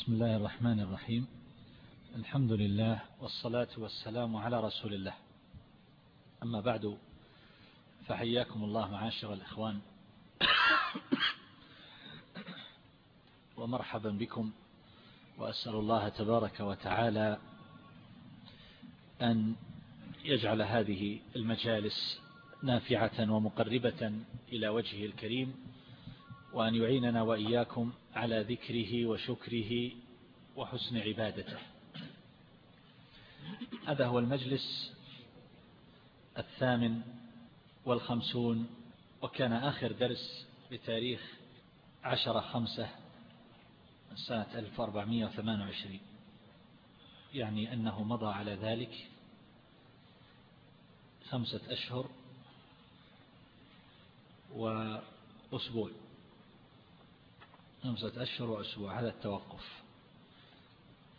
بسم الله الرحمن الرحيم. الحمد لله والصلاة والسلام على رسول الله. أما بعد فحياكم الله معاشر الإخوان. ومرحبا بكم وأسأل الله تبارك وتعالى أن يجعل هذه المجالس نافعة ومقربة إلى وجهه الكريم. وأن يعيننا وإياكم على ذكره وشكره وحسن عبادته. هذا هو المجلس الثامن والخمسون وكان آخر درس بتاريخ عشر خمسة سنة 1428 يعني أنه مضى على ذلك خمسة أشهر وأسبوع. خمسة أشهر وأسبوع هذا التوقف.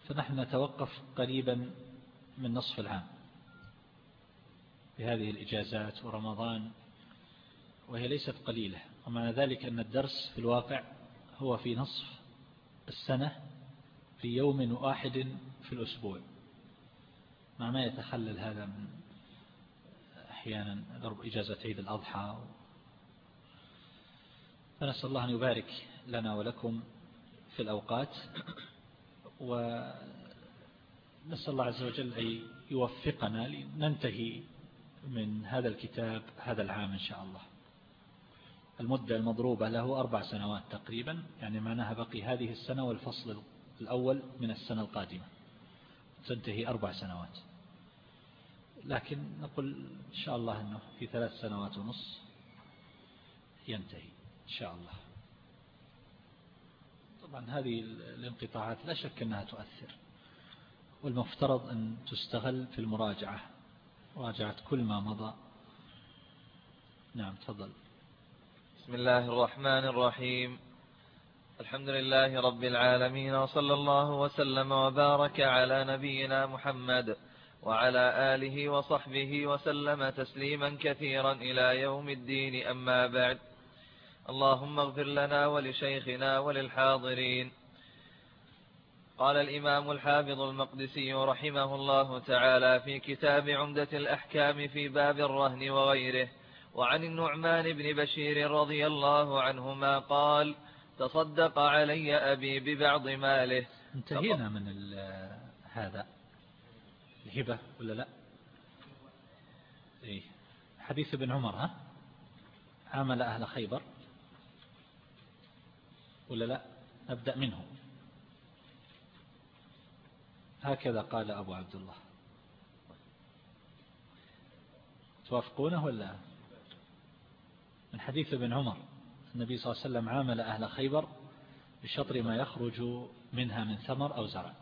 فنحن نتوقف قريبا من نصف العام بهذه الإجازات ورمضان وهي ليست قليلة. ومعنى ذلك أن الدرس في الواقع هو في نصف السنة في يوم واحد في الأسبوع. مع ما يتخلل هذا من أحيانا ضرب إجازة عيد الأضحى. فنسأل الله أن يبارك لنا ولكم في الأوقات ونسأل الله عز وجل أن يوفقنا لننتهي من هذا الكتاب هذا العام إن شاء الله. المدة المضروبة له أربع سنوات تقريبا يعني معناها بقي هذه السنة والفصل الأول من السنة القادمة. تنتهي أربع سنوات. لكن نقول إن شاء الله أنه في ثلاث سنوات ونص ينتهي إن شاء الله. طبعا هذه الانقطاعات لا شك أنها تؤثر والمفترض أن تستغل في المراجعة مراجعة كل ما مضى. نعم تفضل. بسم الله الرحمن الرحيم. الحمد لله رب العالمين وصلى الله وسلم وبارك على نبينا محمد وعلى آله وصحبه وسلم تسليما كثيرا إلى يوم الدين. أما بعد اللهم اغفر لنا ولشيخنا وللحاضرين. قال الإمام الحافظ المقدسي رحمه الله تعالى في كتاب عمدة الأحكام في باب الرهن وغيره وعن النعمان بن بشير رضي الله عنهما قال تصدق علي أبي ببعض ماله. انتهينا من هذا. الهبة ولا لا؟ إيه. حديث ابن عمر ها؟ عامل أهل خيبر. ولا لا؟ نبدأ منه. هكذا قال أبو عبد الله. توافقونه ولا؟ من حديث ابن عمر النبي صلى الله عليه وسلم عامل أهل خيبر بشطر ما يخرج منها من ثمر أو زرع.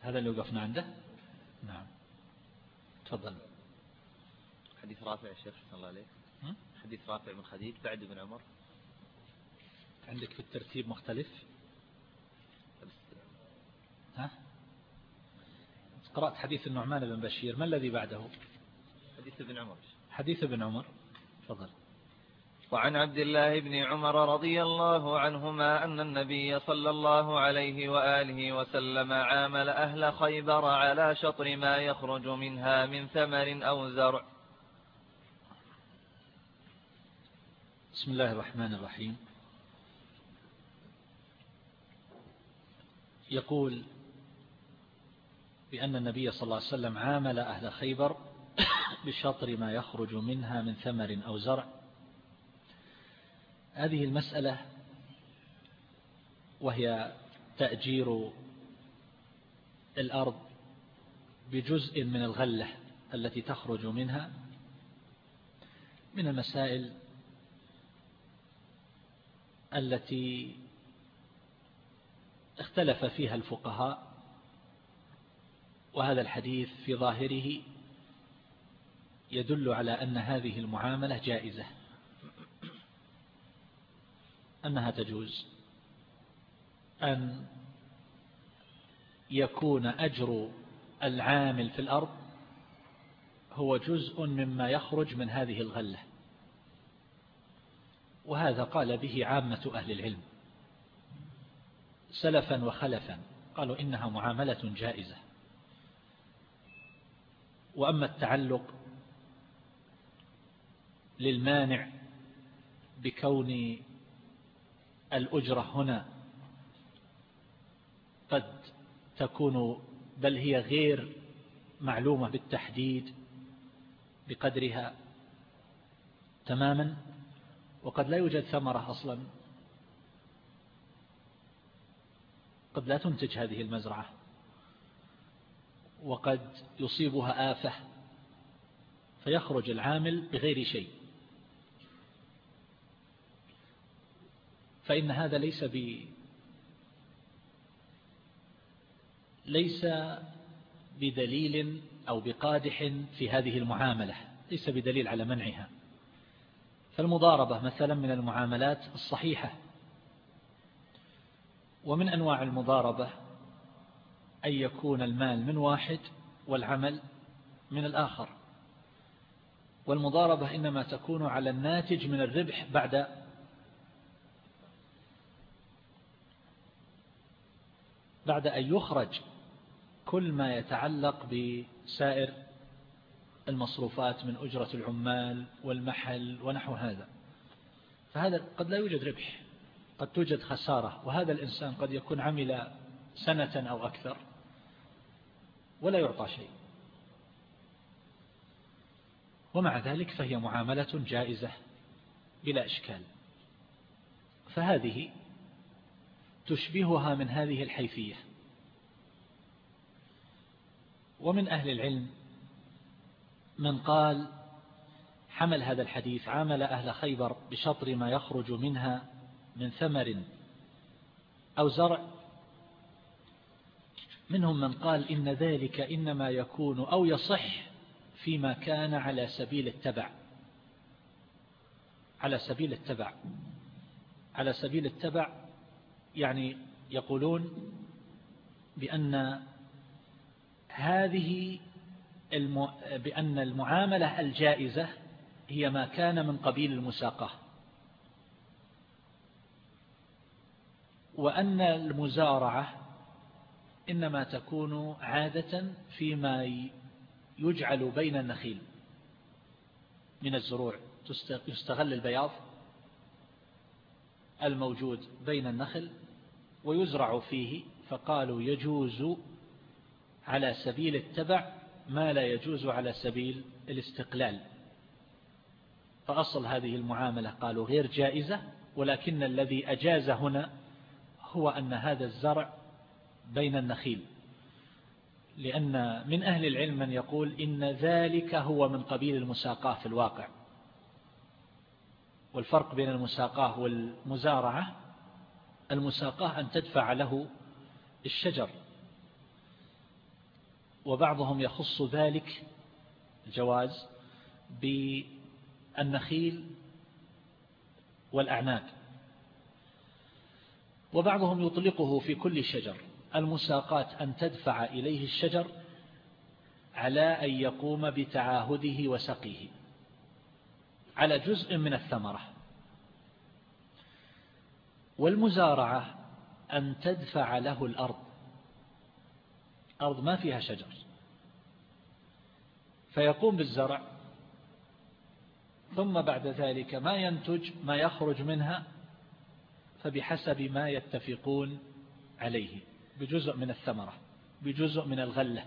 هذا اللي وقفنا عنده؟ نعم. تفضل. حديث رافع يا شيخ صلى الله عليه حديث رافع بن خديج بعد ابن عمر. عندك في الترتيب مختلف؟ ها؟ قرأت حديث النعمان بن بشير ما الذي بعده؟ حديث ابن عمر. حديث ابن عمر. تفضل. وعن عبد الله بن عمر رضي الله عنهما أن النبي صلى الله عليه وآله وسلم عامل أهل خيبر على شطر ما يخرج منها من ثمر أو زرع. بسم الله الرحمن الرحيم. يقول بأن النبي صلى الله عليه وسلم عامل أهل خيبر بشطر ما يخرج منها من ثمر أو زرع. هذه المسألة وهي تأجير الأرض بجزء من الغلة التي تخرج منها من المسائل التي اختلف فيها الفقهاء وهذا الحديث في ظاهره يدل على أن هذه المعاملة جائزة أنها تجوز. أن يكون أجر العامل في الأرض هو جزء مما يخرج من هذه الغلة. وهذا قال به عامة أهل العلم. سلفا وخلفا. قالوا إنها معاملة جائزة. وأما التعلق للمانع بكون الأجرة هنا قد تكون بل هي غير معلومة بالتحديد بقدرها تماما وقد لا يوجد ثمرة أصلا قد لا تنتج هذه المزرعة. وقد يصيبها آفة فيخرج العامل بغير شيء. فإن هذا ليس ب ليس بدليل أو بقادح في هذه المعاملة ليس بدليل على منعها. فالمضاربة مثلا من المعاملات الصحيحة ومن أنواع المضاربة أن يكون المال من واحد والعمل من الآخر. والمضاربة إنما تكون على الناتج من الربح بعد بعد أن يخرج كل ما يتعلق بسائر المصروفات من أجرة العمال والمحل ونحو هذا. فهذا قد لا يوجد ربح. قد توجد خسارة وهذا الإنسان قد يكون عمل سنة أو أكثر ولا يعطى شيء. ومع ذلك فهي معاملة جائزة بلا إشكال. فهذه تشبهها من هذه الحيثية. ومن أهل العلم من قال حمل هذا الحديث عامل أهل خيبر بشطر ما يخرج منها من ثمر أو زرع. منهم من قال إن ذلك إنما يكون أو يصح فيما كان على سبيل التبع. على سبيل التبع. على سبيل التبع يعني يقولون بأن هذه. بأن المعاملة الجائزة هي ما كان من قبيل المساقة. وأن المزارعة إنما تكون عادة فيما يجعل بين النخيل من الزروع. يستغل البياض الموجود بين النخل ويزرع فيه فقالوا يجوز على سبيل التبع ما لا يجوز على سبيل الاستقلال. فأصل هذه المعاملة قالوا غير جائزة ولكن الذي أجاز هنا هو أن هذا الزرع بين النخيل. لأن من أهل العلم من يقول إن ذلك هو من قبيل المساقاة في الواقع. والفرق بين المساقاة والمزارعة المساقاة أن تدفع له الشجر. وبعضهم يخص ذلك الجواز بالنخيل والأعناب وبعضهم يطلقه في كل شجر. المساقات أن تدفع إليه الشجر على أن يقوم بتعاهده وسقيه. على جزء من الثمرة. والمزارعة أن تدفع له الأرض. أرض ما فيها شجر. فيقوم بالزرع. ثم بعد ذلك ما ينتج ما يخرج منها فبحسب ما يتفقون عليه. بجزء من الثمرة بجزء من الغلة.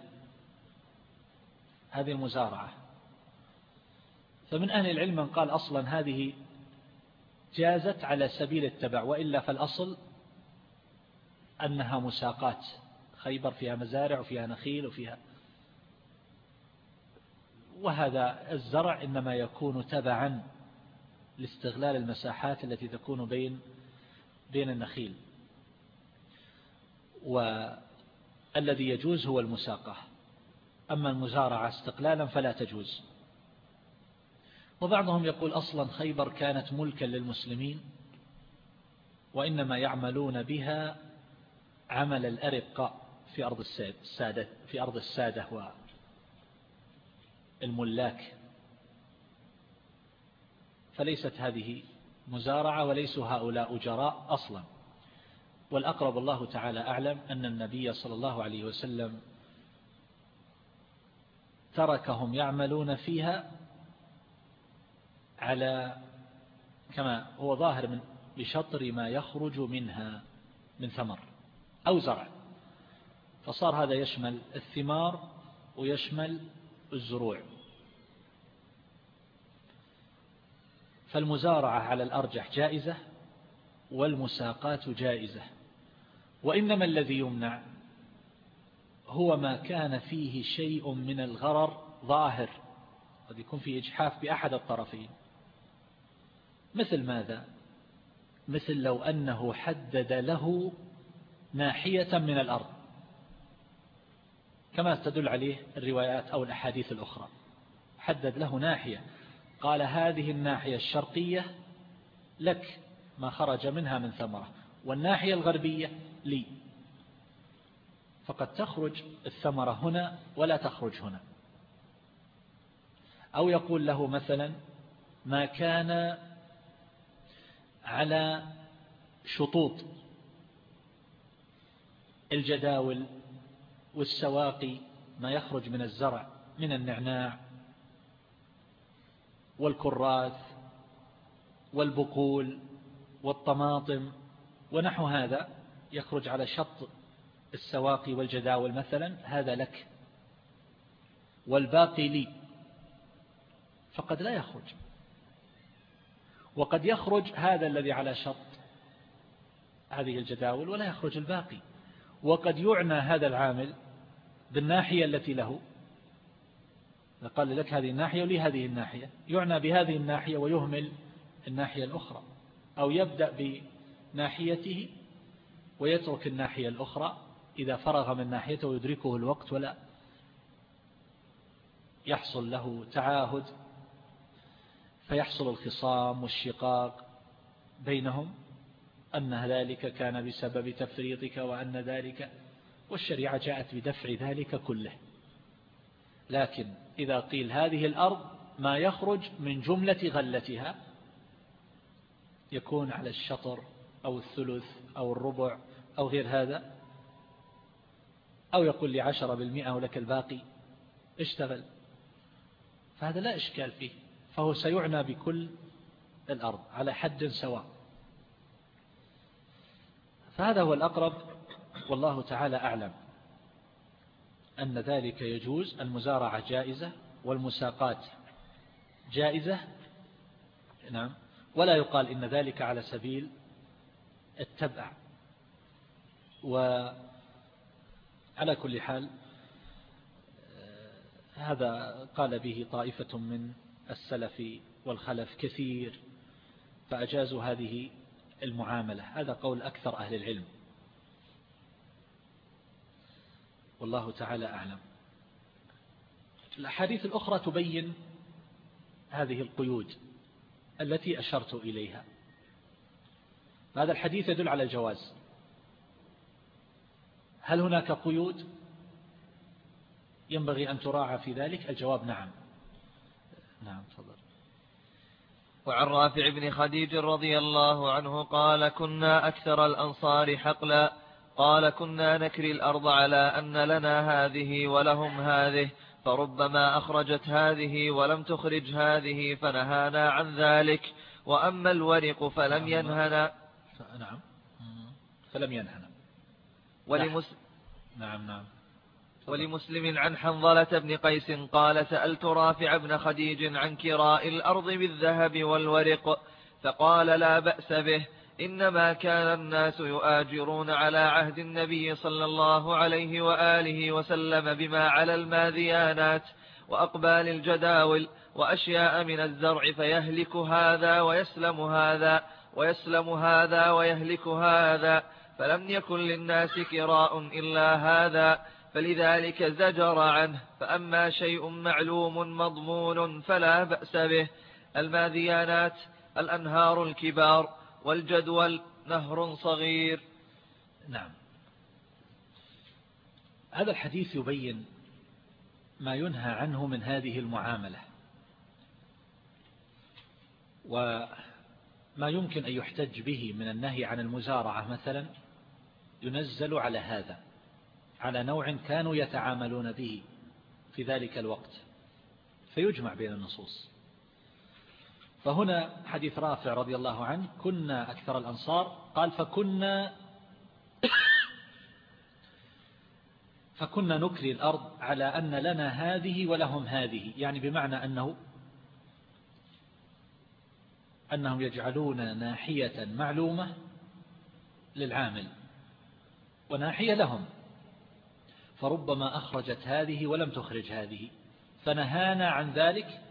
هذه المزارعة. فمن أهل العلم من قال أصلا هذه جازت على سبيل التبع وإلا فالأصل أنها مساقات. خيبر فيها مزارع وفيها نخيل وفيها. وهذا الزرع إنما يكون تبعا لاستغلال المساحات التي تكون بين بين النخيل. والذي يجوز هو المساقة. أما المزارعة استقلالا فلا تجوز. وبعضهم يقول أصلا خيبر كانت ملكا للمسلمين وإنما يعملون بها عمل الأرقاء في أرض السادة في أرض السادة والملاك. فليست هذه مزارعة وليسوا هؤلاء أجراء أصلا. والأقرب الله تعالى أعلم أن النبي صلى الله عليه وسلم تركهم يعملون فيها على كما هو ظاهر من بشطر ما يخرج منها من ثمر أو زرع. فصار هذا يشمل الثمار ويشمل الزروع. فالمزارعة على الأرجح جائزة والمساقات جائزة. وإنما الذي يمنع هو ما كان فيه شيء من الغرر ظاهر. قد يكون فيه إجحاف بأحد الطرفين. مثل ماذا؟ مثل لو أنه حدد له ناحية من الأرض. كما تدل عليه الروايات أو الأحاديث الأخرى. حدد له ناحية. قال هذه الناحية الشرقية لك ما خرج منها من ثمرة والناحية الغربية لي. فقد تخرج الثمرة هنا ولا تخرج هنا. أو يقول له مثلا ما كان على شطوط الجداول والسواقي ما يخرج من الزرع من النعناع والكراث والبقول والطماطم ونحو هذا يخرج على شط السواقي والجداول مثلا هذا لك. والباقي لي. فقد لا يخرج. وقد يخرج هذا الذي على شط هذه الجداول ولا يخرج الباقي. وقد يعنى هذا العامل بالناحية التي له قال لك هذه الناحية ولي هذه الناحية. يعنى بهذه الناحية ويهمل الناحية الأخرى أو يبدأ بناحيته ويترك الناحية الأخرى إذا فرغ من ناحيته ويدركه الوقت ولا يحصل له تعاهد فيحصل الخصام والشقاق بينهم أن ذلك كان بسبب تفريطك وأن ذلك والشريعة جاءت بدفع ذلك كله. لكن إذا قيل هذه الأرض ما يخرج من جملة غلتها يكون على الشطر أو الثلث أو الربع أو غير هذا أو يقول لي عشرة بالمئة ولك الباقي اشتغل. فهذا لا إشكال فيه فهو سيعنى بكل الأرض على حد سواء. فهذا هو الأقرب والله تعالى أعلم. أن ذلك يجوز المزارعة جائزة والمساقات جائزة. نعم. ولا يقال إن ذلك على سبيل التبع. وعلى كل حال هذا قال به طائفة من السلف والخلف كثير فأجازوا هذه المعاملة. هذا قول أكثر أهل العلم. والله تعالى أعلم. الأحاديث الأخرى تبين هذه القيود التي أشرت إليها. هذا الحديث يدل على الجواز. هل هناك قيود؟ ينبغي أن تراعى في ذلك؟ الجواب نعم. نعم تفضل. وعن رافع بن خديج رضي الله عنه قال كنا أكثر الأنصار حقلا قال كنا نكري الأرض على أن لنا هذه ولهم هذه فربما أخرجت هذه ولم تخرج هذه فنهانا عن ذلك وأما الورق فلم نعم. ينهنا. نعم. فلم ينهنا. ولمسلم نعم نعم. ولمسلم عن حنظلة بن قيس قال سألت رافع بن خديج عن كراء الأرض بالذهب والورق فقال لا بأس به. إنما كان الناس يؤاجرون على عهد النبي صلى الله عليه وآله وسلم بما على الماذيانات وأقبال الجداول وأشياء من الزرع فيهلك هذا ويسلم هذا ويسلم هذا ويهلك هذا فلم يكن للناس كراء إلا هذا فلذلك زجر عنه فأما شيء معلوم مضمون فلا بأس به الماذيانات الأنهار الكبار والجدول نهر صغير. نعم. هذا الحديث يبين ما ينهى عنه من هذه المعاملة وما يمكن أن يحتج به من النهي عن المزارعة مثلا ينزل على هذا على نوع كانوا يتعاملون به في ذلك الوقت فيجمع بين النصوص. فهنا حديث رافع رضي الله عنه كنا أكثر الأنصار قال فكنا فكنا نكري الأرض على أن لنا هذه ولهم هذه يعني بمعنى أنه أنهم يجعلون ناحية معلومة للعامل وناحية لهم فربما أخرجت هذه ولم تخرج هذه فنهانا عن ذلك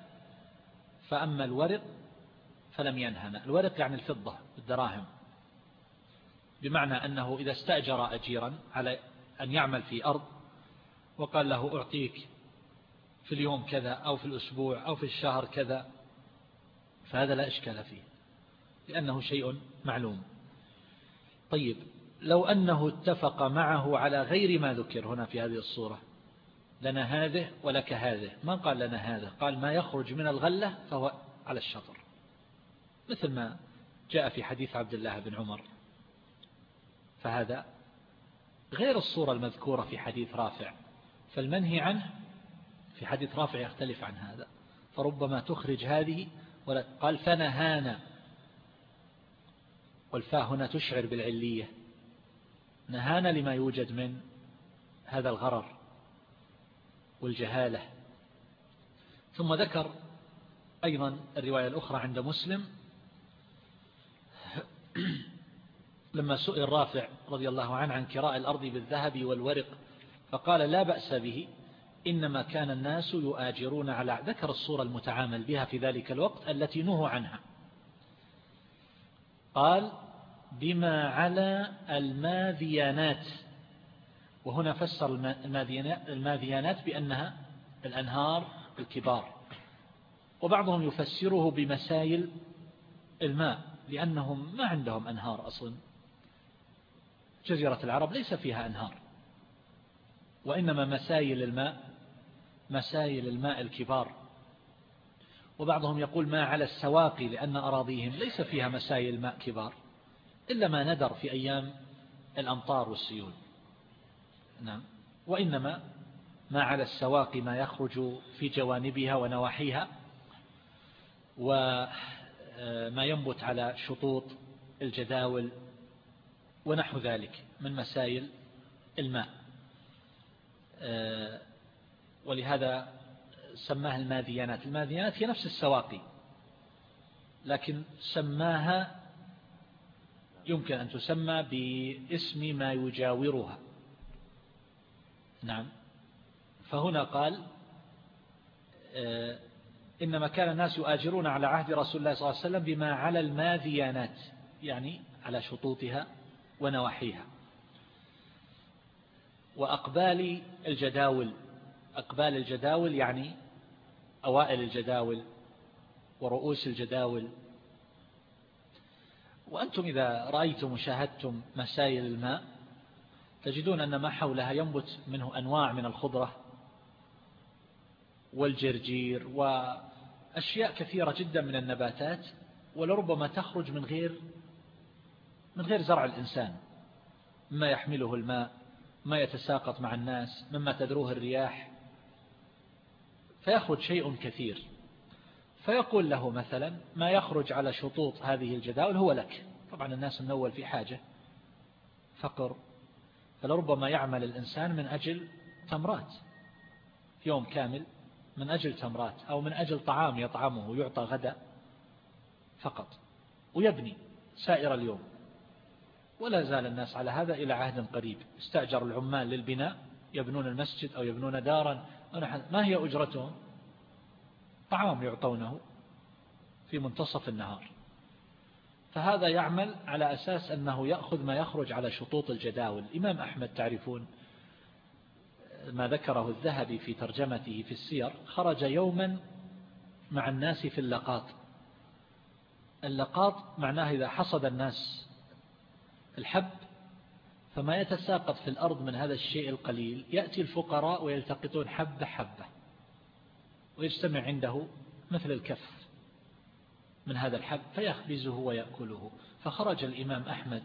فأما الورق فلم ينهنا الورق يعني الفضة الدراهم. بمعنى أنه إذا استأجر أجيرا على أن يعمل في أرض وقال له أعطيك في اليوم كذا أو في الأسبوع أو في الشهر كذا فهذا لا إشكال فيه لأنه شيء معلوم. طيب لو أنه اتفق معه على غير ما ذكر هنا في هذه الصورة لنا هذه ولك هذه. ما قال لنا هذا قال ما يخرج من الغلة فهو على الشطر. مثل ما جاء في حديث عبد الله بن عمر. فهذا غير الصورة المذكورة في حديث رافع. فالمنهي عنه في حديث رافع يختلف عن هذا. فربما تخرج هذه قال فنهانا والفاء هنا تشعر بالعلية. نهانا لما يوجد من هذا الغرر والجهالة. ثم ذكر أيضا الرواية الأخرى عند مسلم لما سئل رافع رضي الله عنه عن كراء الأرض بالذهب والورق فقال لا بأس به إنما كان الناس يؤاجرون على ذكر الصورة المتعامل بها في ذلك الوقت التي نهوا عنها. قال بما على الماذيانات. وهنا فسر الماذيانات بأنها الأنهار الكبار. وبعضهم يفسره بمسايل الماء. لأنهم ما عندهم أنهار أصلا. جزيرة العرب ليس فيها أنهار وإنما مسايل الماء مسايل الماء الكبار. وبعضهم يقول ما على السواقي لأن أراضيهم ليس فيها مسايل ماء كبار إلا ما ندر في أيام الأمطار والسيول. نعم. وإنما ما على السواقي ما يخرج في جوانبها ونواحيها وما ينبت على شطوط الجداول ونحو ذلك من مسائل الماء. ولهذا سماها الماذيانات الماذيانات هي نفس السواقي لكن سماها يمكن أن تسمى باسم ما يجاورها. نعم. فهنا قال آه، إنما كان الناس يؤاجرون على عهد رسول الله صلى الله عليه وسلم بما على الماذيانات يعني على شطوطها ونواحيها. وأقبال الجداول أقبال الجداول يعني أوائل الجداول ورؤوس الجداول. وأنتم إذا رأيتم وشاهدتم مسائل الماء تجدون أن ما حولها ينبت منه أنواع من الخضرة والجرجير وأشياء كثيرة جدا من النباتات ولربما تخرج من غير من غير زرع الإنسان. ما يحمله الماء ما يتساقط مع الناس مما تدروه الرياح. فيخرج شيء كثير. فيقول له مثلا ما يخرج على شطوط هذه الجداول هو لك. طبعا الناس أول في حاجة. فقر. فلربما يعمل الإنسان من أجل تمرات. يوم كامل من أجل تمرات أو من أجل طعام يطعمه يعطى غدا فقط ويبني سائر اليوم. ولا زال الناس على هذا إلى عهد قريب. استأجر العمال للبناء يبنون المسجد أو يبنون دارا. ما هي أجرتهم؟ طعام يعطونه في منتصف النهار. فهذا يعمل على أساس أنه يأخذ ما يخرج على شطوط الجداول. الإمام أحمد تعرفون ما ذكره الذهبي في ترجمته في السير خرج يوما مع الناس في اللقاط. اللقاط معناه إذا حصد الناس الحب فما يتساقط في الأرض من هذا الشيء القليل. يأتي الفقراء ويلتقطون حبة حبة ويجتمع عنده مثل الكف من هذا الحب فيخبزه ويأكله. فخرج الإمام أحمد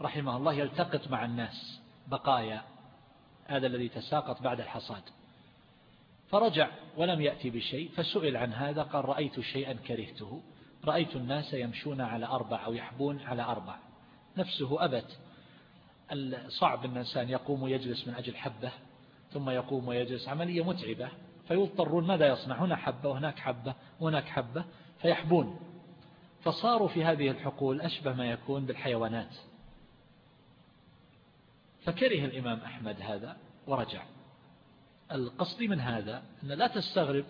رحمه الله يلتقط مع الناس بقايا. هذا الذي تساقط بعد الحصاد. فرجع ولم يأتي بشيء فسئل عن هذا قال رأيت شيئا كرهته رأيت الناس يمشون على أربع أو يحبون على أربع. نفسه أبت. صعب الإنسان يقوم ويجلس من أجل حبة ثم يقوم ويجلس عملية متعبة. فيضطرون ماذا يصنع هنا حبة وهناك حبة وهناك حبة فيحبون. فصاروا في هذه الحقول أشبه ما يكون بالحيوانات. فكره الإمام أحمد هذا ورجع. القصد من هذا أن لا تستغرب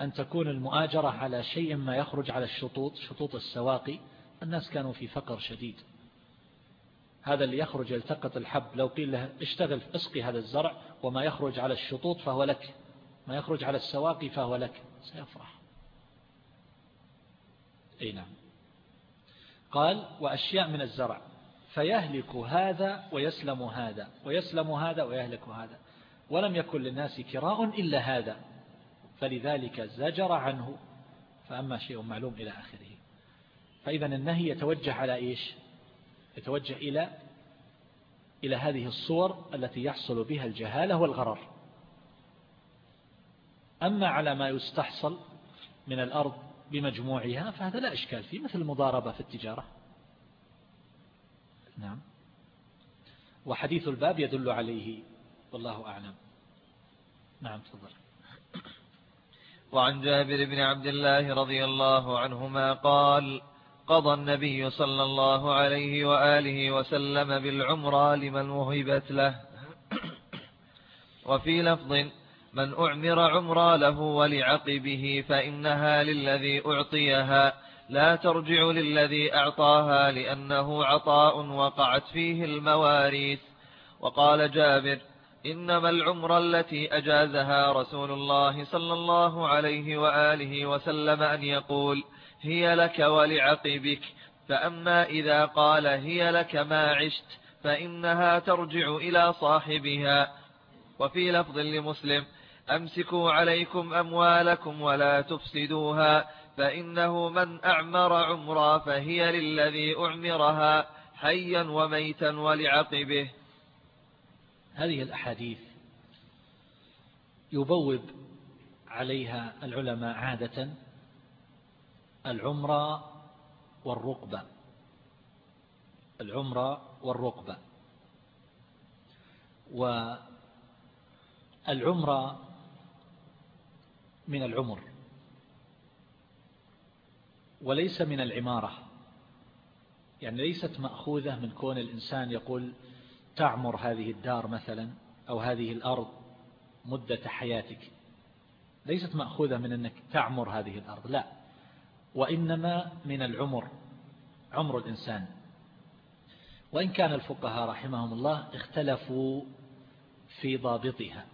أن تكون المؤاجرة على شيء ما يخرج على الشطوط شطوط السواقي الناس كانوا في فقر شديد. هذا اللي يخرج يلتقط الحب. لو قيل له اشتغل اسقي هذا الزرع وما يخرج على الشطوط فهو لك. ما يخرج على السواقي فهو لك. سيفرح. أي نعم. قال وأشياء من الزرع. فيهلك هذا ويسلم هذا ويسلم هذا ويهلك هذا. ولم يكن للناس كراء إلا هذا. فلذلك زجر عنه. فأما شيء معلوم إلى آخره. فإذا النهي يتوجه على إيش؟ يتوجه إلى إلى هذه الصور التي يحصل بها الجهالة والغرر. أما على ما يستحصل من الأرض بمجموعها فهذا لا إشكال فيه مثل المضاربة في التجارة. نعم. وحديث الباب يدل عليه والله أعلم. نعم تفضل. وعن جابر بن عبد الله رضي الله عنهما قال قضى النبي صلى الله عليه وآله وسلم بالعمرة لمن وهبت له. وفي لفظ من أعمر عمرا له ولعقبه فإنها للذي أعطيها. لا ترجع للذي أعطاها لأنه عطاء وقعت فيه المواريث. وقال جابر إنما العمر التي أجازها رسول الله صلى الله عليه وآله وسلم أن يقول هي لك ولعقبك فأما إذا قال هي لك ما عشت فإنها ترجع إلى صاحبها. وفي لفظ لمسلم أمسكوا عليكم أموالكم ولا تفسدوها فإنه من أعمر عمرا فهي للذي أعمرها حيا وميتا ولعقبه. هذه الأحاديث يبوب عليها العلماء عادة العمرة والرقبة. العمرة والرقبة. والعمرة من العمر. وليس من العمارة. يعني ليست مأخوذة من كون الإنسان يقول تعمر هذه الدار مثلا أو هذه الأرض مدة حياتك. ليست مأخوذة من أنك تعمر هذه الأرض لا. وإنما من العمر عمر الإنسان. وإن كان الفقهاء رحمهم الله اختلفوا في ضابطها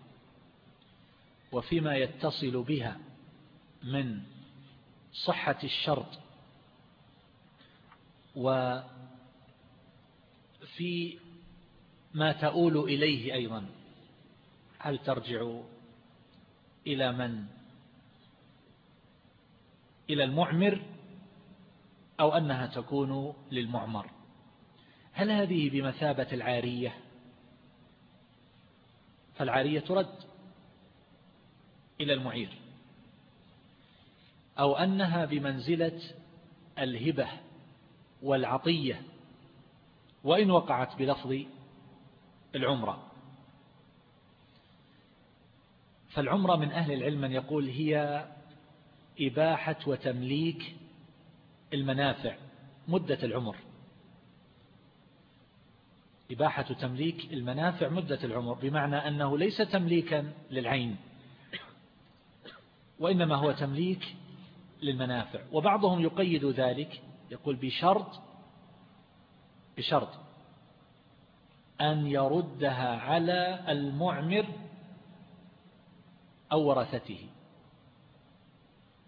وفيما يتصل بها من صحة الشرط. وفي ما تؤول إليه أيضا. هل ترجع إلى من؟ إلى المعمر أو أنها تكون للمعمر؟ هل هذه بمثابة العارية؟ فالعارية ترد إلى المعير. أو أنها بمنزلة الهبة والعطية وإن وقعت بلفظ العمرة. فالعمرة من أهل العلم من يقول هي إباحة وتمليك المنافع مدة العمر. إباحة تمليك المنافع مدة العمر بمعنى أنه ليس تمليكا للعين وإنما هو تمليك للمنافع. وبعضهم يقيد ذلك يقول بشرط بشرط أن يردها على المعمر أو ورثته.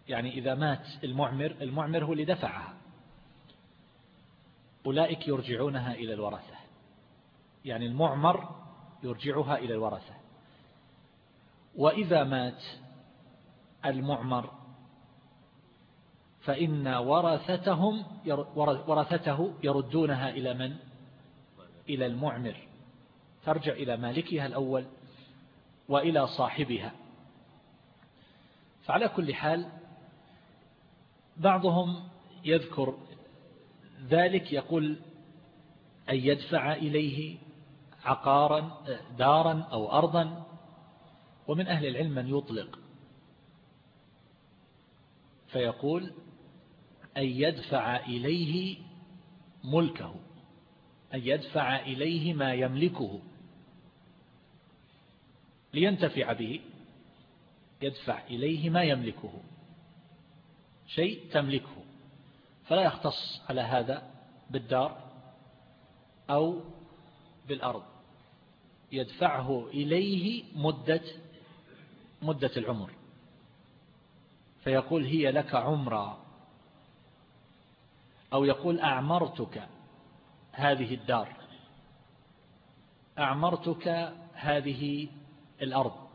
يعني إذا مات المعمر المعمر هو اللي دفعها. أولئك يرجعونها إلى الورثة. يعني المعمر يرجعها إلى الورثة. وإذا مات المعمر فإن ورثتهم ورثته يردونها إلى من؟ إلى المعمر. ترجع إلى مالكها الأول وإلى صاحبها. فعلى كل حال بعضهم يذكر ذلك يقول أن يدفع إليه عقارا دارا أو أرضا ومن أهل العلم من يطلق. فيقول أن يدفع إليه ملكه أن يدفع إليه ما يملكه. لينتفع به يدفع إليه ما يملكه. شيء تملكه. فلا يختص على هذا بالدار أو بالأرض. يدفعه إليه مدة مدة العمر. فيقول هي لك عمرا. أو يقول أعمرتك هذه الدار. أعمرتك هذه الأرض.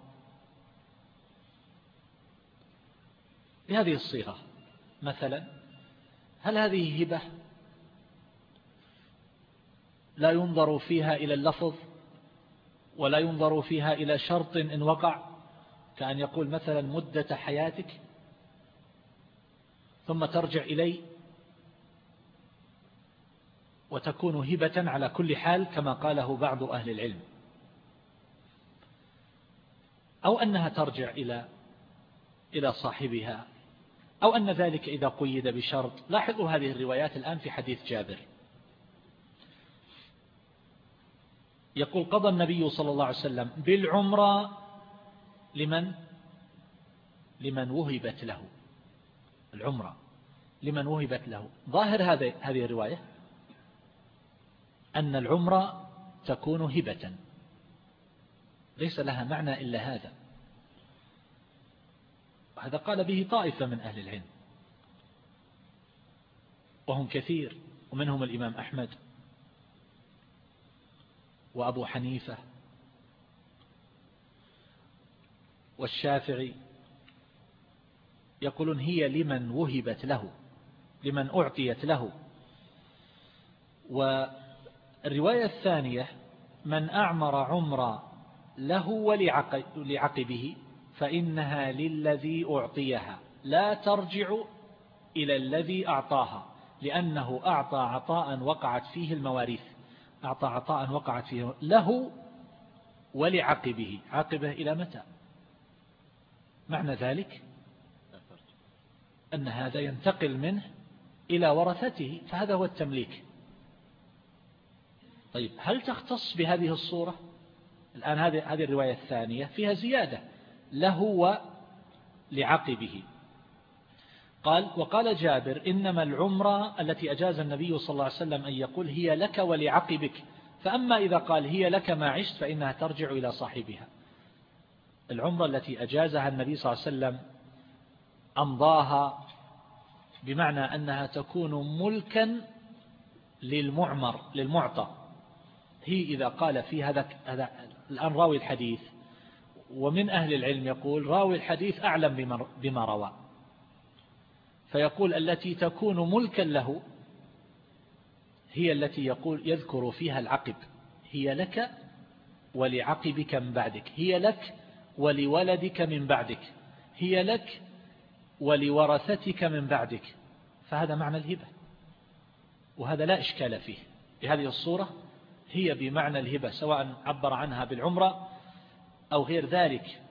بهذه الصيغة مثلا هل هذه هبة؟ لا ينظر فيها إلى اللفظ ولا ينظر فيها إلى شرط إن وقع كأن يقول مثلا مدة حياتك ثم ترجع إلي وتكون هبة على كل حال كما قاله بعض أهل العلم. أو أنها ترجع إلى إلى صاحبها. أو أن ذلك إذا قيد بشرط. لاحظوا هذه الروايات الآن في حديث جابر. يقول قضى النبي صلى الله عليه وسلم بالعمرة لمن؟ لمن وهبت له. العمرة. لمن وهبت له. ظاهر هذه الرواية؟ أن العمرة تكون هبة. ليس لها معنى إلا هذا. وهذا قال به طائفة من أهل العلم. وهم كثير ومنهم الإمام أحمد وأبو حنيفة والشافعي. يقولون هي لمن وهبت له لمن أعطيت له. والرواية الثانية من أعمر عمر له ولعقبه فإنها للذي أعطيها لا ترجع إلى الذي أعطاها لأنه أعطى عطاء وقعت فيه المواريث أعطى عطاء وقعت فيه له ولعقبه عقبه إلى متى؟ معنى ذلك؟ أن هذا ينتقل منه إلى ورثته فهذا هو التمليك. طيب هل تختص بهذه الصورة؟ الآن هذه هذه الرواية الثانية فيها زيادة. له ولعقبه قال وقال جابر إنما العمرة التي أجاز النبي صلى الله عليه وسلم أن يقول هي لك ولعقبك. فأما إذا قال هي لك ما عشت فإنها ترجع إلى صاحبها. العمرة التي أجازها النبي صلى الله عليه وسلم أمضاها بمعنى أنها تكون ملكا للمعمر للمعطى. هي إذا قال في هذا الآن راوي الحديث ومن أهل العلم يقول راوي الحديث أعلم بما روى. فيقول التي تكون ملكا له هي التي يقول يذكر فيها العقب. هي لك ولعقبك من بعدك. هي لك ولولدك من بعدك. هي لك ولورثتك من بعدك. فهذا معنى الهبة. وهذا لا إشكال فيه. بهذه الصورة هي بمعنى الهبة سواء عبر عنها بالعمرة أو غير ذلك.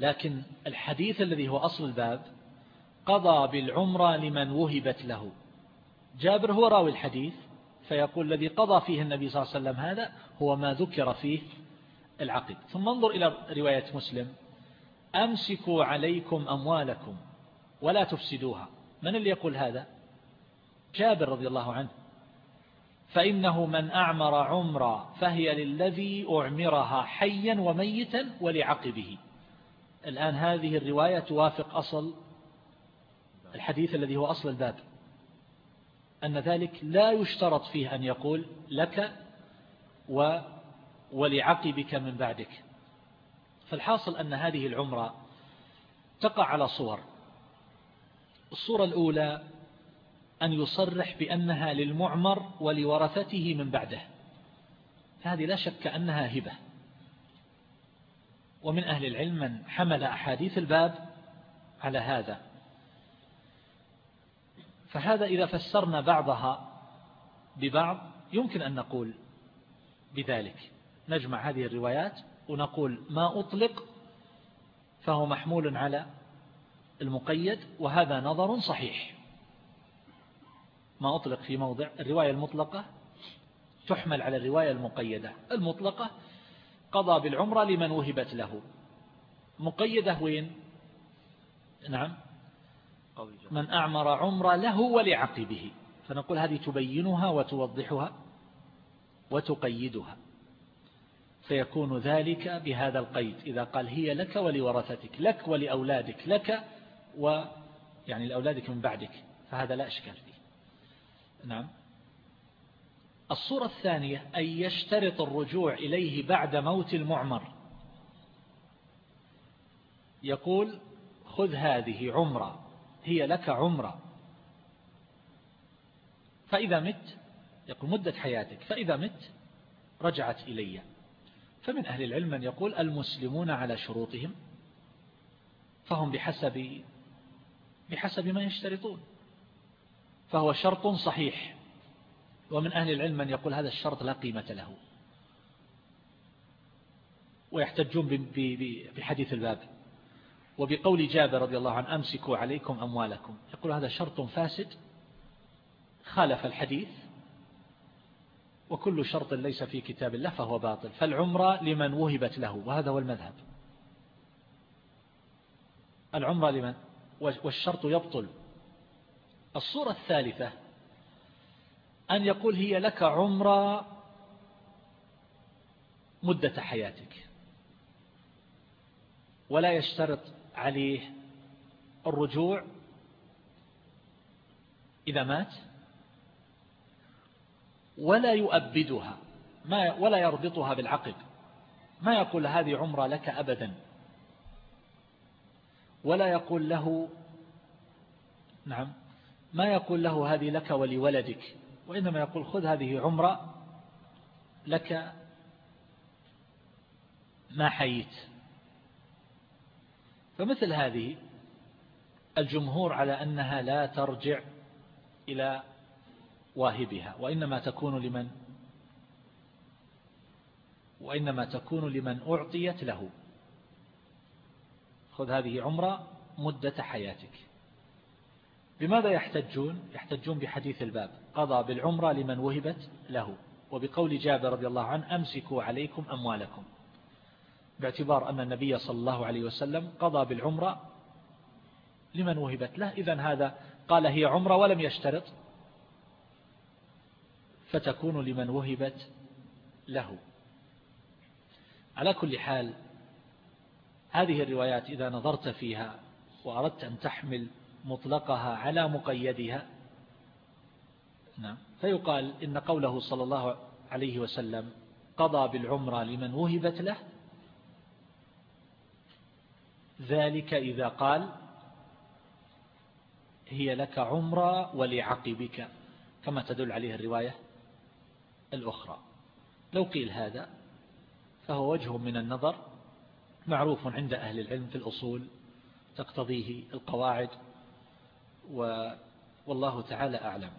لكن الحديث الذي هو أصل الباب قضى بالعمرة لمن وهبت له. جابر هو راوي الحديث فيقول الذي قضى فيه النبي صلى الله عليه وسلم هذا هو ما ذكر فيه العقد ثم انظر إلى رواية مسلم أمسكوا عليكم أموالكم ولا تفسدوها. من اللي يقول هذا؟ جابر رضي الله عنه. فإنه من أعمر عمرا فهي للذي أعمرها حيا وميتا ولعقبه. الآن هذه الرواية توافق أصل الحديث الذي هو أصل الباب. أن ذلك لا يشترط فيه أن يقول لك و ولعقبك من بعدك. فالحاصل أن هذه العمرة تقع على صور. الصورة الأولى أن يصرح بأنها للمعمر ولورثته من بعده. هذه لا شك أنها هبة. ومن أهل العلم من حمل أحاديث الباب على هذا. فهذا إذا فسرنا بعضها ببعض يمكن أن نقول بذلك. نجمع هذه الروايات ونقول ما أطلق فهو محمول على المقيد وهذا نظر صحيح. ما أطلق في موضع الرواية المطلقة تحمل على الرواية المقيدة. المطلقة قضى بالعمرة لمن وهبت له. مقيدة وين؟ نعم. من أعمر عمرة له ولعقبه. فنقول هذه تبينها وتوضحها وتقيدها. فيكون ذلك بهذا القيد. إذا قال هي لك ولورثتك لك ولأولادك لك ويعني لأولادك من بعدك. فهذا لا إشكال فيه. نعم. الصورة الثانية أن يشترط الرجوع إليه بعد موت المعمر. يقول خذ هذه عمرة هي لك عمرة. فإذا مت يقول مدة حياتك. فإذا مت رجعت إلي. فمن أهل العلم من يقول المسلمون على شروطهم فهم بحسب بحسب ما يشترطون. فهو شرط صحيح. ومن أهل العلم من يقول هذا الشرط لا قيمة له. ويحتجون بحديث الباب. وبقول جابر رضي الله عنه أمسكوا عليكم أموالكم. يقول هذا شرط فاسد خالف الحديث وكل شرط ليس في كتاب الله فهو باطل. فالعمرة لمن وهبت له وهذا هو المذهب. العمرة لمن؟ والشرط يبطل. الصورة الثالثة أن يقول هي لك عمرة مدة حياتك ولا يشترط عليه الرجوع إذا مات ولا يؤبدها ما ولا يربطها بالعقد ما يقول هذه عمرة لك أبدا ولا يقول له نعم. ما يقول له هذه لك ولولدك؟ وإنما يقول خذ هذه عمرة لك ما حييت. فمثل هذه الجمهور على أنها لا ترجع إلى واهبها وإنما تكون لمن؟ وإنما تكون لمن أعطيت له. خذ هذه عمرة مدة حياتك. بماذا يحتجون؟ يحتجون بحديث الباب. قضى بالعمرة لمن وهبت له. وبقول جابر رضي الله عنه أمسكوا عليكم أموالكم. باعتبار أن النبي صلى الله عليه وسلم قضى بالعمرة لمن وهبت له. إذا هذا قال هي عمرة ولم يشترط. فتكون لمن وهبت له. على كل حال هذه الروايات إذا نظرت فيها وأردت أن تحمل مطلقها على مقيدها. نعم. فيقال إن قوله صلى الله عليه وسلم قضى بالعمرة لمن وهبت له. ذلك إذا قال هي لك عمرة ولعقبك كما تدل عليه الرواية الأخرى. لو قيل هذا فهو وجه من النظر معروف عند أهل العلم في الأصول تقتضيه القواعد والله تعالى أعلم.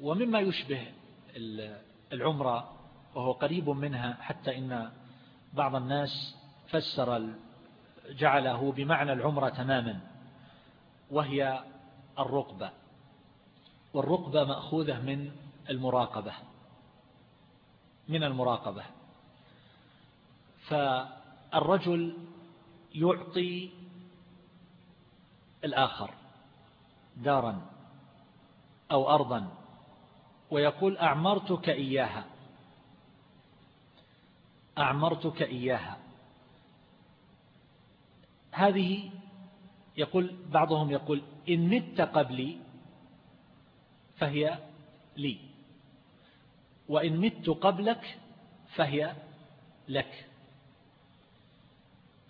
ومما يشبه العمرة وهو قريب منها حتى إن بعض الناس فسر جعله بمعنى العمرة تماما وهي الرقبة. والرقبة مأخوذة من المراقبة من المراقبة. فالرجل يعطي الآخر دارا أو أرضا ويقول أعمرتك إياها. أعمرتك إياها. هذه يقول بعضهم يقول إن مت قبلي فهي لي وإن مت قبلك فهي لك.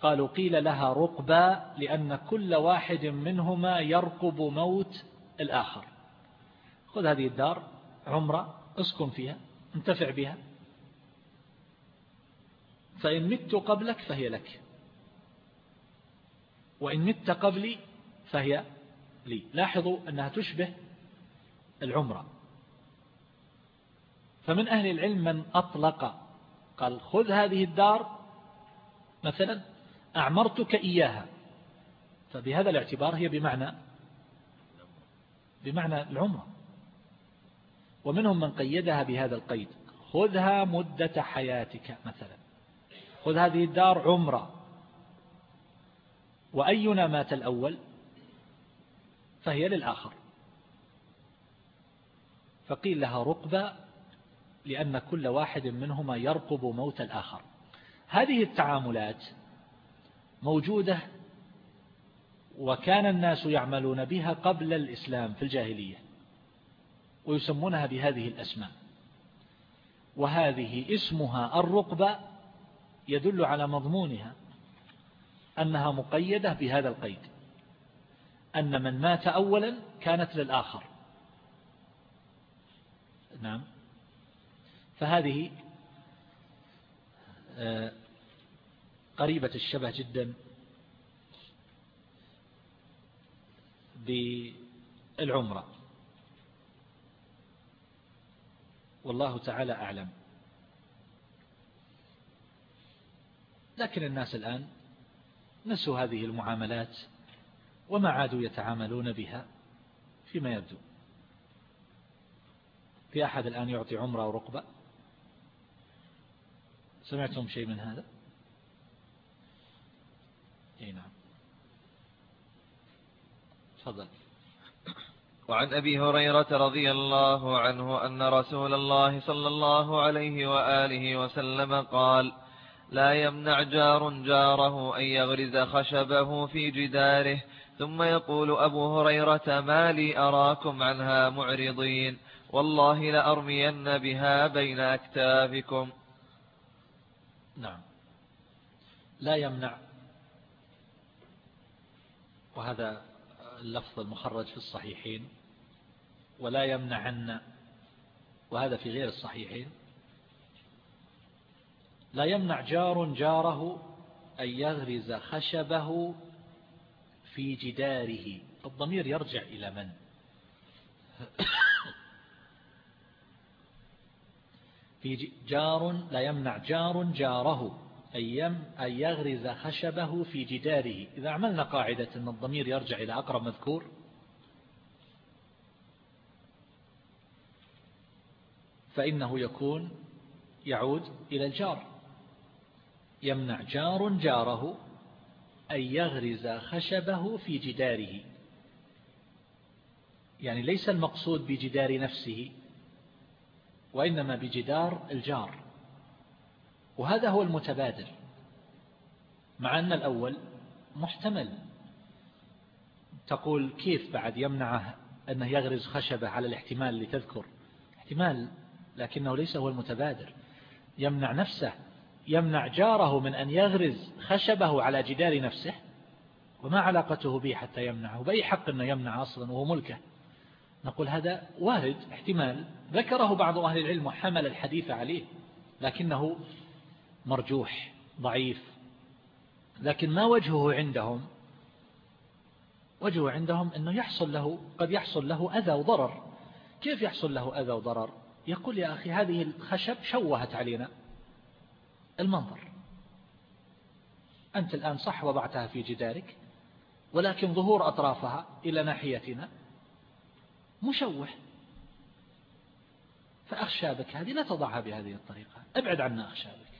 قالوا قيل لها رقبة لأن كل واحد منهما يرقب موت الآخر. خذ هذه الدار عمرة اسكن فيها انتفع بها. فإن مت قبلك فهي لك. وإن مت قبلي فهي لي. لاحظوا أنها تشبه العمرة. فمن أهل العلم من أطلق قال خذ هذه الدار مثلا أعمرتك إياها. فبهذا الاعتبار هي بمعنى بمعنى العمرة ومنهم من قيدها بهذا القيد. خذها مدة حياتك مثلا. خذ هذه الدار عمرة. وأينا مات الأول؟ فهي للآخر. فقيل لها رقبة لأن كل واحد منهما يرقب موت الآخر. هذه التعاملات موجودة وكان الناس يعملون بها قبل الإسلام في الجاهلية ويسمونها بهذه الأسماء. وهذه اسمها الرقبة يدل على مضمونها أنها مقيدة بهذا القيد أن من مات أولا كانت للآخر. نعم. فهذه آه، قريبة الشبه جدا بالعمرة. والله تعالى أعلم. لكن الناس الآن نسوا هذه المعاملات وما عادوا يتعاملون بها فيما يبدو. في أحد الآن يعطي عمرة أو رقبة سمعتم شيء من هذا؟ إي نعم. تفضل. وعن أبي هريرة رضي الله عنه أن رسول الله صلى الله عليه وآله وسلم قال لا يمنع جار جاره أن يغرز خشبه في جداره ثم يقول أبو هريرة ما لي أراكم عنها معرضين والله لأرمين بها بين أكتافكم. نعم. لا يمنع وهذا اللفظ المخرج في الصحيحين ولا يمنعن وهذا في غير الصحيحين لا يمنع جار جاره أن يغرز خشبه في جداره الضمير يرجع إلى من؟ في جار لا يمنع جار جاره أن يغرز خشبه في جداره. إذا عملنا قاعدة أن الضمير يرجع إلى أقرب مذكور. فإنه يكون يعود إلى الجار. يمنع جار جاره أن يغرز خشبه في جداره. يعني ليس المقصود بجدار نفسه وإنما بجدار الجار. وهذا هو المتبادر مع أن الأول محتمل. تقول كيف بعد يمنعه أنه يغرز خشبة على الاحتمال اللي تذكر احتمال لكنه ليس هو المتبادر يمنع نفسه يمنع جاره من أن يغرز خشبه على جدار نفسه وما علاقته به حتى يمنعه بأي حق أنه يمنع أصلا وهو ملكه؟ نقول هذا وارد احتمال. ذكره بعض أهل العلم وحمل الحديث عليه لكنه مرجوح ضعيف. لكن ما وجهه عندهم؟ وجهه عندهم أنه يحصل له قد يحصل له أذى وضرر. كيف يحصل له أذى وضرر؟ يقول يا أخي هذه الخشب شوهت علينا. المنظر. أنت الآن صح وضعتها في جدارك ولكن ظهور أطرافها إلى ناحيتنا مشوه. فأخشابك هذه لا تضعها بهذه الطريقة. أبعد عنا أخشابك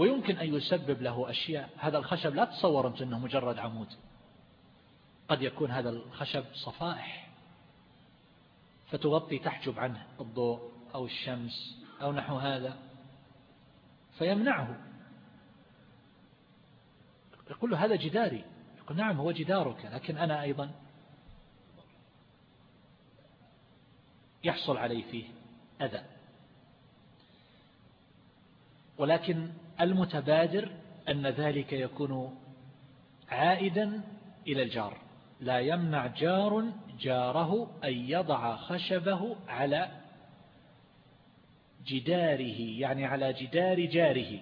ويمكن أن يسبب له أشياء. هذا الخشب لا تصور أنت أنه مجرد عمود. قد يكون هذا الخشب صفائح فتغطي تحجب عنه الضوء أو الشمس أو نحو هذا فيمنعه. يقول له هذا جداري. يقول نعم هو جدارك لكن أنا أيضا يحصل علي فيه أذى. ولكن المتبادر أن ذلك يكون عائدا إلى الجار. لا يمنع جار جاره أن يضع خشبه على جداره يعني على جدار جاره.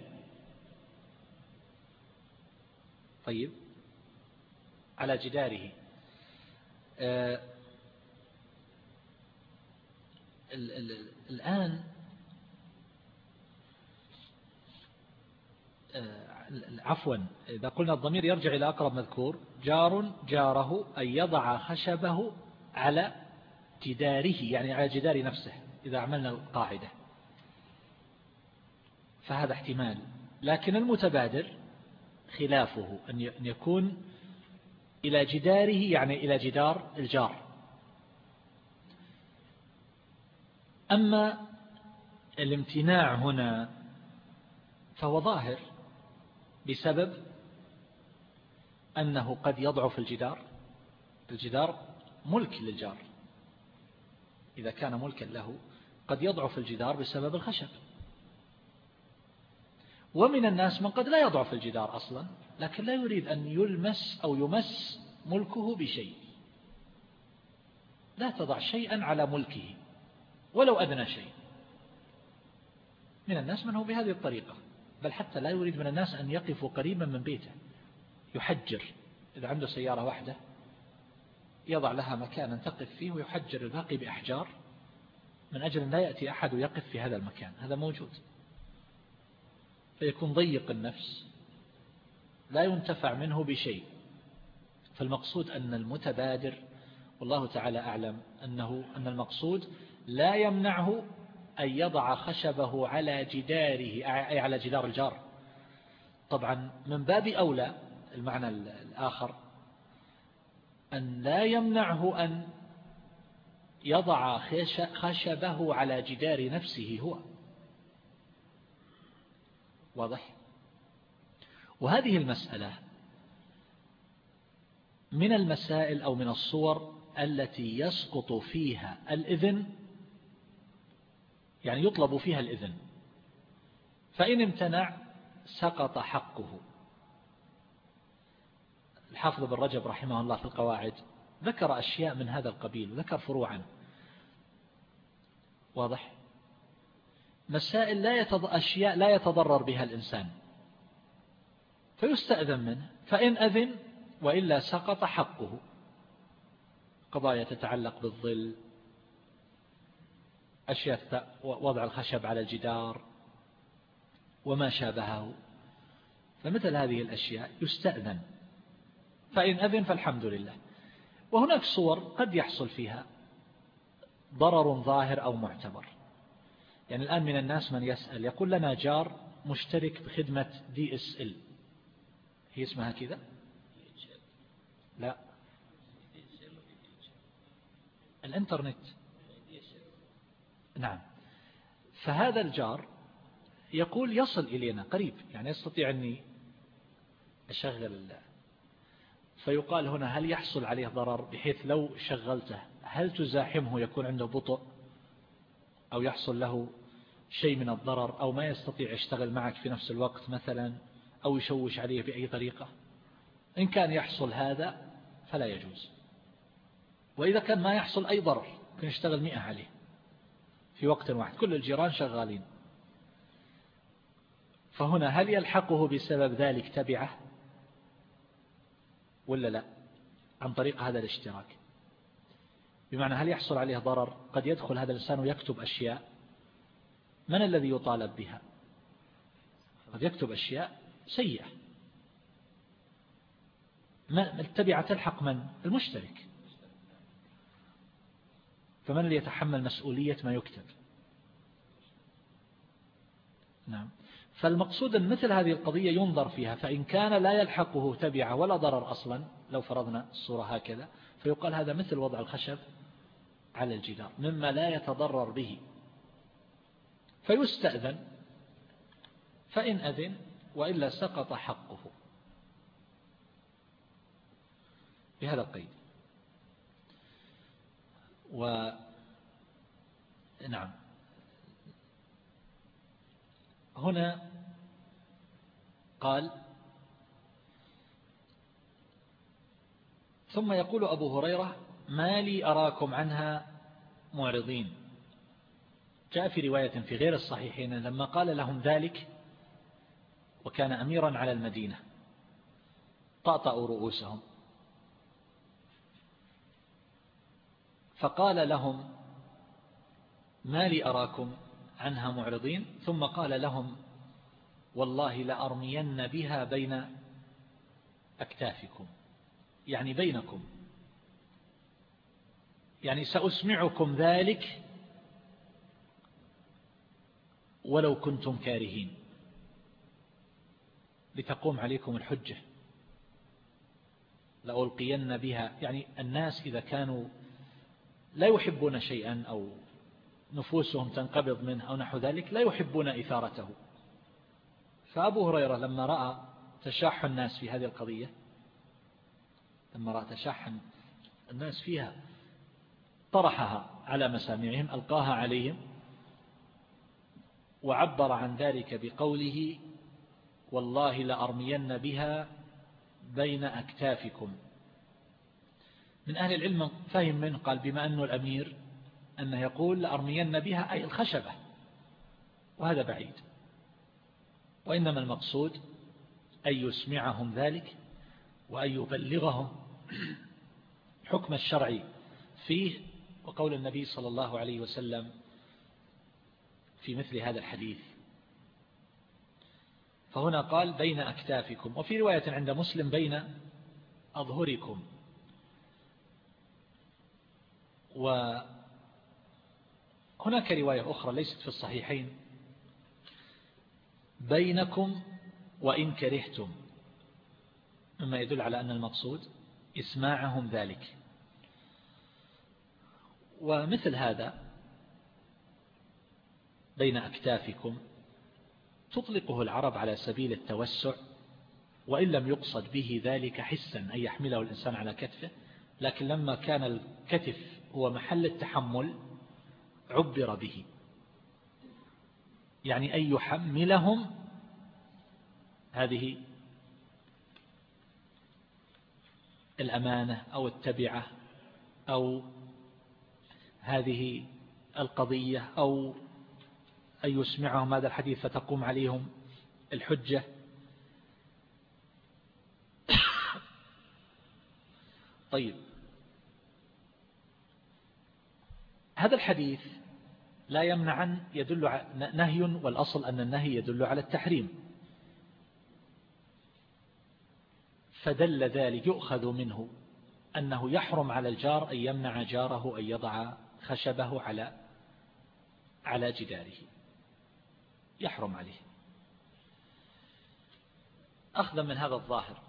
طيب. على جداره. آه الآن عفوا إذا قلنا الضمير يرجع إلى أقرب مذكور جار جاره أن يضع خشبه على جداره يعني على جدار نفسه إذا عملنا القاعدة. فهذا احتمال. لكن المتبادر خلافه أن يكون إلى جداره يعني إلى جدار الجار. أما الامتناع هنا فهو ظاهر. بسبب أنه قد يضعف الجدار الجدار ملك للجار. إذا كان ملكا له قد يضعف الجدار بسبب الخشب. ومن الناس من قد لا يضعف الجدار أصلا لكن لا يريد أن يلمس أو يمس ملكه بشيء. لا تضع شيئا على ملكه ولو أدنى شيء. من الناس من هو بهذه الطريقة. بل حتى لا يريد من الناس أن يقفوا قريبا من بيته. يحجر. إذا عنده سيارة واحدة يضع لها مكانا تقف فيه ويحجر الباقي بأحجار. من أجل أن لا يأتي أحد ويقف في هذا المكان. هذا موجود. فيكون ضيق النفس. لا ينتفع منه بشيء. فالمقصود أن المتبادر والله تعالى أعلم أنه أن المقصود لا يمنعه أن يضع خشبه على جداره أي على جدار الجار. طبعا من باب أولى المعنى الآخر أن لا يمنعه أن يضع خشبه على جدار نفسه هو. واضح؟ وهذه المسألة من المسائل أو من الصور التي يسقط فيها الإذن يعني يطلب فيها الإذن. فإن امتنع سقط حقه. الحافظ بن رجب رحمه الله في القواعد ذكر أشياء من هذا القبيل وذكر فروعا. واضح؟ مسائل لا يتض... أشياء لا يتضرر بها الإنسان. فيستأذن منه فإن أذن وإلا سقط حقه. قضايا تتعلق بالظل أشياء وضع الخشب على الجدار وما شابهه. فمثل هذه الأشياء يستأذن. فإن أذن فالحمد لله. وهناك صور قد يحصل فيها ضرر ظاهر أو معتبر. يعني الآن من الناس من يسأل يقول لنا جار مشترك بخدمة دي اس ال هي اسمها كذا؟ لا. الإنترنت. نعم. فهذا الجار يقول يصل إلينا قريب يعني يستطيع أني أشغل فيقال هنا هل يحصل عليه ضرر بحيث لو شغلته هل تزاحمه يكون عنده بطء أو يحصل له شيء من الضرر أو ما يستطيع يشتغل معك في نفس الوقت مثلا أو يشوش عليه بأي طريقة؟ إن كان يحصل هذا فلا يجوز. وإذا كان ما يحصل أي ضرر يمكن يشتغل مئة عليه. في وقت واحد. كل الجيران شغالين. فهنا هل يلحقه بسبب ذلك تبعه؟ ولا لا؟ عن طريق هذا الاشتراك. بمعنى هل يحصل عليه ضرر؟ قد يدخل هذا الإنسان ويكتب أشياء. من الذي يطالب بها؟ قد يكتب أشياء سيئة. ما التبعة تلحق من؟ المشترك. فمن اللي يتحمل مسؤولية ما يكتب؟ نعم. فالمقصود أن مثل هذه القضية ينظر فيها فإن كان لا يلحقه تبعة ولا ضرر أصلا لو فرضنا الصورة هكذا فيقال هذا مثل وضع الخشب على الجدار مما لا يتضرر به. فيستأذن فإن أذن وإلا سقط حقه. بهذا القيد. و نعم. هنا قال ثم يقول أبو هريرة ما لي أراكم عنها معرضين. جاء في رواية في غير الصحيحين لما قال لهم ذلك وكان أميرا على المدينة طأطأوا رؤوسهم. فقال لهم ما لي أراكم عنها معرضين؟ ثم قال لهم والله لأرمين بها بين أكتافكم. يعني بينكم. يعني سأسمعكم ذلك ولو كنتم كارهين. لتقوم عليكم الحجة. لألقين بها. يعني الناس إذا كانوا لا يحبون شيئا أو نفوسهم تنقبض منه أو نحو ذلك لا يحبون إثارته. فأبو هريرة لما رأى تشاح الناس في هذه القضية لما رأى تشاح الناس فيها طرحها على مسامعهم ألقاها عليهم وعبر عن ذلك بقوله والله لأرمين بها بين أكتافكم. من أهل العلم فهم منه قال بما أنه الأمير أنه يقول لأرمين بها أي الخشبة وهذا بعيد. وإنما المقصود أن يسمعهم ذلك وأن يبلغهم حكم الشرع فيه وقول النبي صلى الله عليه وسلم في مثل هذا الحديث. فهنا قال بين أكتافكم وفي رواية عند مسلم بين أظهركم. وهناك رواية أخرى ليست في الصحيحين. بينكم وإن كرهتم. مما يدل على أن المقصود إسماعهم ذلك. ومثل هذا بين أكتافكم تطلقه العرب على سبيل التوسع وإن لم يقصد به ذلك حسا أن يحمله الإنسان على كتفه لكن لما كان الكتف هو محل التحمل عبر به. يعني أن يحملهم هذه الأمانة أو التبعة أو هذه القضية أو أن يسمعهم هذا الحديث فتقوم عليهم الحجة. طيب. هذا الحديث لا يمنع أن يدل نهي والأصل أن النهي يدل على التحريم. فدل ذلك يؤخذ منه أنه يحرم على الجار أن يمنع جاره أن يضع خشبه على على جداره. يحرم عليه. أخذا من هذا الظاهر.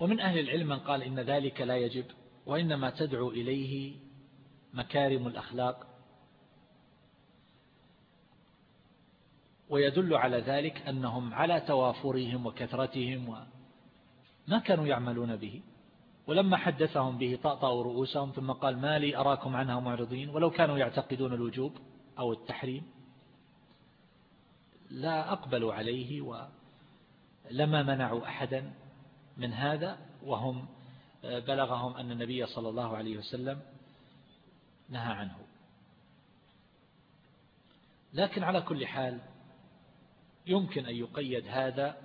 ومن أهل العلم من قال إن ذلك لا يجب وإنما تدعو إليه مكارم الأخلاق. ويدل على ذلك أنهم على توافرهم وكثرتهم وما كانوا يعملون به. ولما حدثهم به طأطأوا رؤوسهم ثم قال ما لي أراكم عنها معرضين ولو كانوا يعتقدون الوجوب أو التحريم. لا أقبلوا عليه ولما منعوا أحدا من هذا وهم بلغهم أن النبي صلى الله عليه وسلم نهى عنه. لكن على كل حال يمكن أن يقيد هذا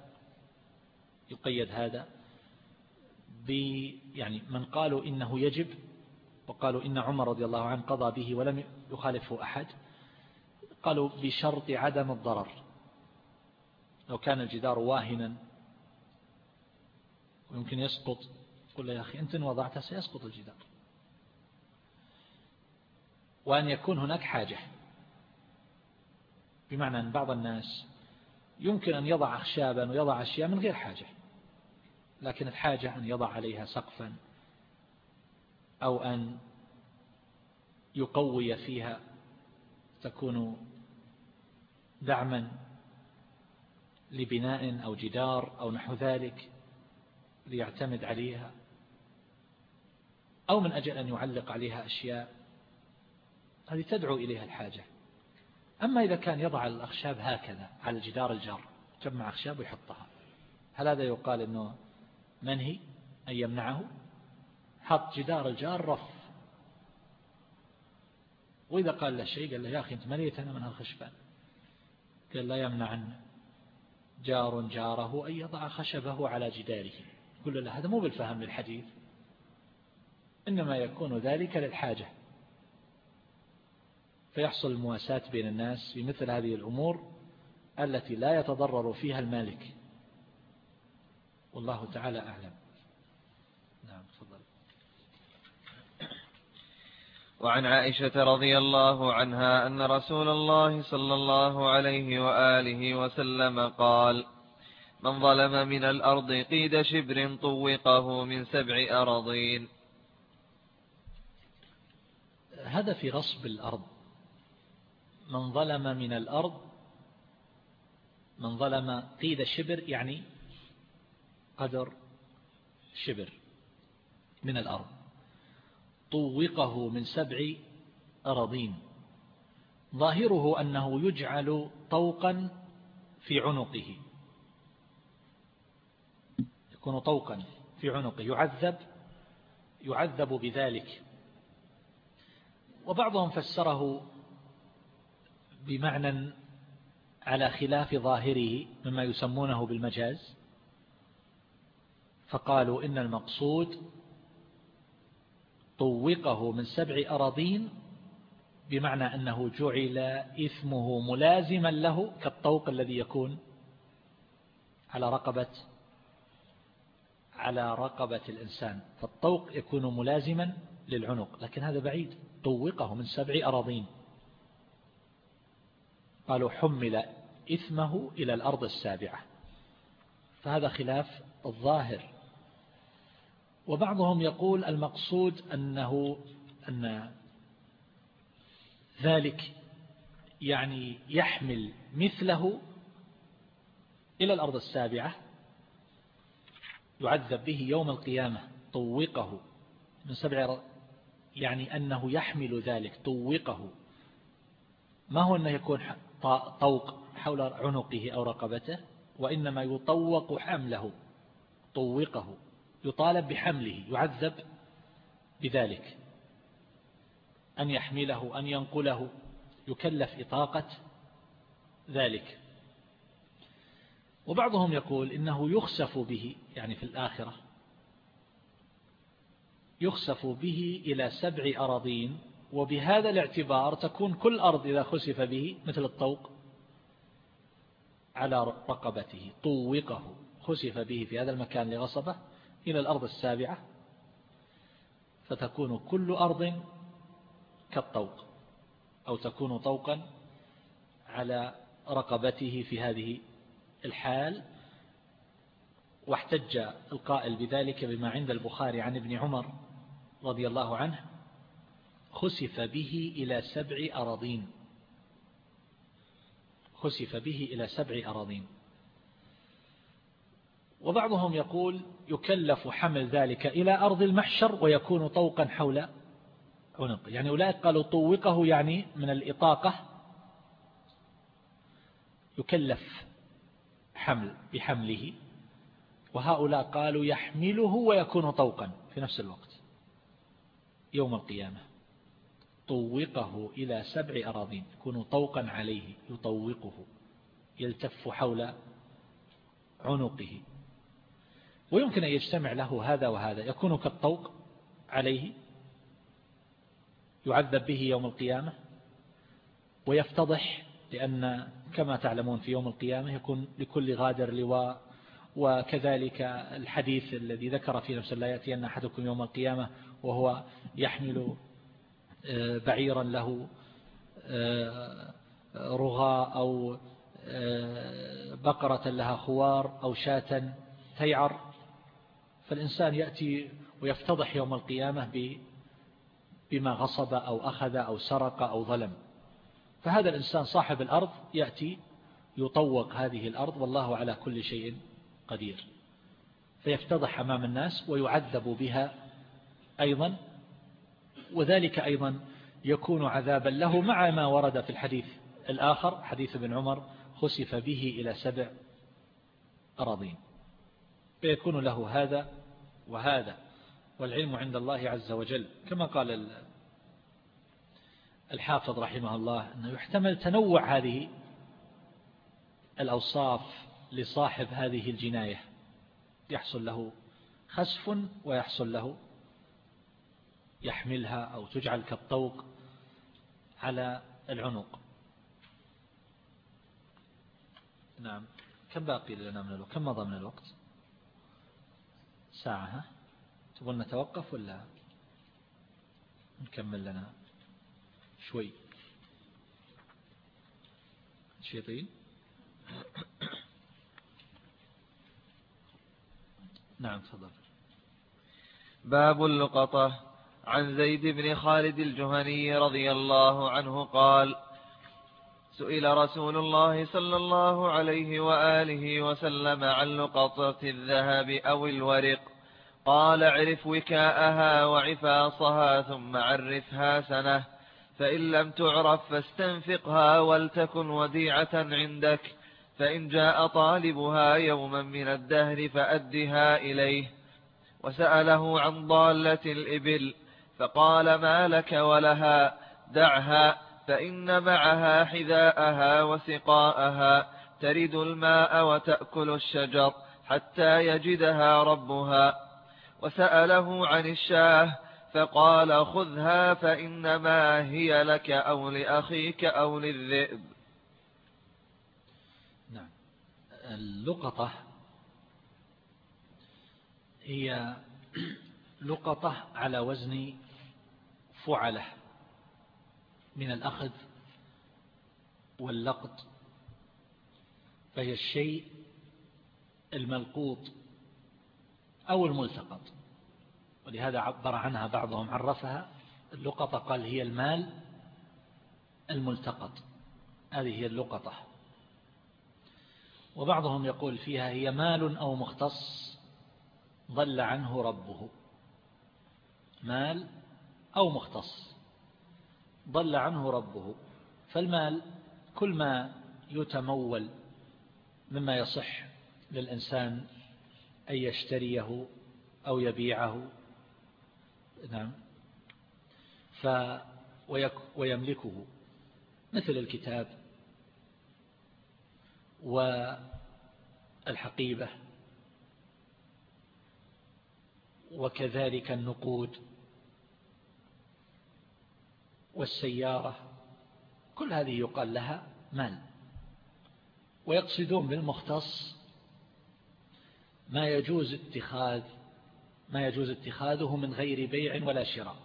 يقيد هذا ب يعني من قالوا إنه يجب وقالوا إن عمر رضي الله عنه قضى به ولم يخالفه أحد قالوا بشرط عدم الضرر. لو كان الجدار واهنا ويمكن يسقط قل يا أخي أنت وضعته سيسقط الجدار. وأن يكون هناك حاجة. بمعنى أن بعض الناس يمكن أن يضع أخشابا ويضع أشياء من غير حاجة لكن الحاجة أن يضع عليها سقفا أو أن يقوي فيها تكون دعما لبناء أو جدار أو نحو ذلك ليعتمد عليها أو من أجل أن يعلق عليها أشياء هذه تدعو إليها الحاجة. أما إذا كان يضع الأخشاب هكذا على الجدار الجار جمع أخشاب ويحطها. هل هذا يقال أنه منهي؟ أن يمنعه؟ حط جدار الجار رف. وإذا قال له شيء قال له يا أخي أنت مليت أنا من هالخشبان. قال لا يمنعن جار جاره أن يضع خشبه على جداره. يقول له هذا مو بالفهم للحديث. إنما يكون ذلك للحاجة. فيحصل المواساة بين الناس في مثل هذه الأمور التي لا يتضرر فيها المالك. والله تعالى أعلم. نعم تفضل. وعن عائشة رضي الله عنها أن رسول الله صلى الله عليه وآله وسلم قال من ظلم من الأرض قيد شبر طوقه من سبع أراضين. هذا في غصب الأرض. من ظلم من الأرض من ظلم قيد شبر يعني قدر شبر من الأرض. طوقه من سبع أراضين. ظاهره أنه يجعل طوقا في عنقه. يكون طوقا في عنقه. يعذب يعذب بذلك. وبعضهم فسره بمعنى على خلاف ظاهره مما يسمونه بالمجاز فقالوا إن المقصود طوقه من سبع أراضين بمعنى أنه جعل إثمه ملازما له كالطوق الذي يكون على رقبة على رقبة الإنسان فالطوق يكون ملازما للعنق لكن هذا بعيد طوقه من سبع أراضين. قالوا حمل إثمه إلى الأرض السابعة. فهذا خلاف الظاهر. وبعضهم يقول المقصود أنه أن ذلك يعني يحمل مثله إلى الأرض السابعة يعذب به يوم القيامة طوقه. من سبع يعني أنه يحمل ذلك طوقه. ما هو أنه يكون طوق حول عنقه أو رقبته وإنما يطوق حمله طوقه يطالب بحمله يعذب بذلك. أن يحمله أن ينقله يكلف إطاقة ذلك. وبعضهم يقول إنه يخسف به يعني في الآخرة يخسف به إلى سبع أراضين وبهذا الاعتبار تكون كل أرض إذا خسف به مثل الطوق على رقبته طوقه خسف به في هذا المكان لغصبه إلى الأرض السابعة فتكون كل أرض كالطوق أو تكون طوقا على رقبته في هذه الحال. واحتج القائل بذلك بما عند البخاري عن ابن عمر رضي الله عنه خسف به إلى سبع أراضين. خسف به إلى سبع أراضين. وبعضهم يقول يكلف حمل ذلك إلى أرض المحشر ويكون طوقا حول عنق. يعني أولئك قالوا طوقه يعني من الإطاقة. يكلف حمل بحمله. وهؤلاء قالوا يحمله ويكون طوقا في نفس الوقت. يوم القيامة. طوقه إلى سبع أراضين يكون طوقا عليه يطوقه يلتف حول عنقه. ويمكن أن يجتمع له هذا وهذا يكون كالطوق عليه يعذب به يوم القيامة ويفتضح لأن كما تعلمون في يوم القيامة يكون لكل غادر لواء وكذلك الحديث الذي ذكر في نفس الله يأتي أن أحدكم يوم القيامة وهو يحمل بعيرا له آه، رغاء أو آه، بقرة لها خوار أو شاة تيعر. فالإنسان يأتي ويفتضح يوم القيامة بما غصب أو أخذ أو سرق أو ظلم. فهذا الإنسان صاحب الأرض يأتي يطوق هذه الأرض والله على كل شيء قدير. فيفتضح أمام الناس ويعذب بها أيضا. وذلك أيضا يكون عذابا له مع ما ورد في الحديث الآخر حديث ابن عمر خسف به إلى سبع أراضين. فيكون له هذا وهذا والعلم عند الله عز وجل. كما قال الحافظ رحمه الله أنه يحتمل تنوع هذه الأوصاف لصاحب هذه الجناية. يحصل له خسف ويحصل له يحملها أو تجعل كالطوق على العنق. نعم. كم باقي لنا من الوقت؟ كم مضى من الوقت؟ ساعة ها؟ تبغون نتوقف ولا نكمل لنا شوي؟ شيطين؟ نعم تفضل. باب اللقطة عن زيد بن خالد الجهني رضي الله عنه قال سئل رسول الله صلى الله عليه وآله وسلم عن لقطة الذهب أو الورق. قال عرف وكاءها وعفاصها ثم عرفها سنة فإن لم تعرف فاستنفقها ولتكن وديعة عندك فإن جاء طالبها يوما من الدهر فأدها إليه. وسأله عن ضالة الإبل فقال ما لك ولها دعها فإن معها حذاءها وسقاءها ترد الماء وتأكل الشجر حتى يجدها ربها. وسأله عن الشاه فقال خذها فإنما هي لك أو لأخيك أو للذئب. نعم. اللقطة هي لقطة على وزن فعله من الأخذ واللقط فهي الشيء الملقوط أو الملتقط. ولهذا عبر عنها بعضهم عرفها اللقطة قال هي المال الملتقط. هذه هي اللقطة. وبعضهم يقول فيها هي مال أو مختص ضل عنه ربه. مال أو مختص. ضل عنه ربه. فالمال كل ما يتمول مما يصح للإنسان أن يشتريه أو يبيعه. نعم. ف ويملكه. مثل الكتاب والحقيبة. وكذلك النقود. والسيارة كل هذه يقال لها مال ويقصدون بالمختص ما يجوز اتخاذ ما يجوز اتخاذه من غير بيع ولا شراء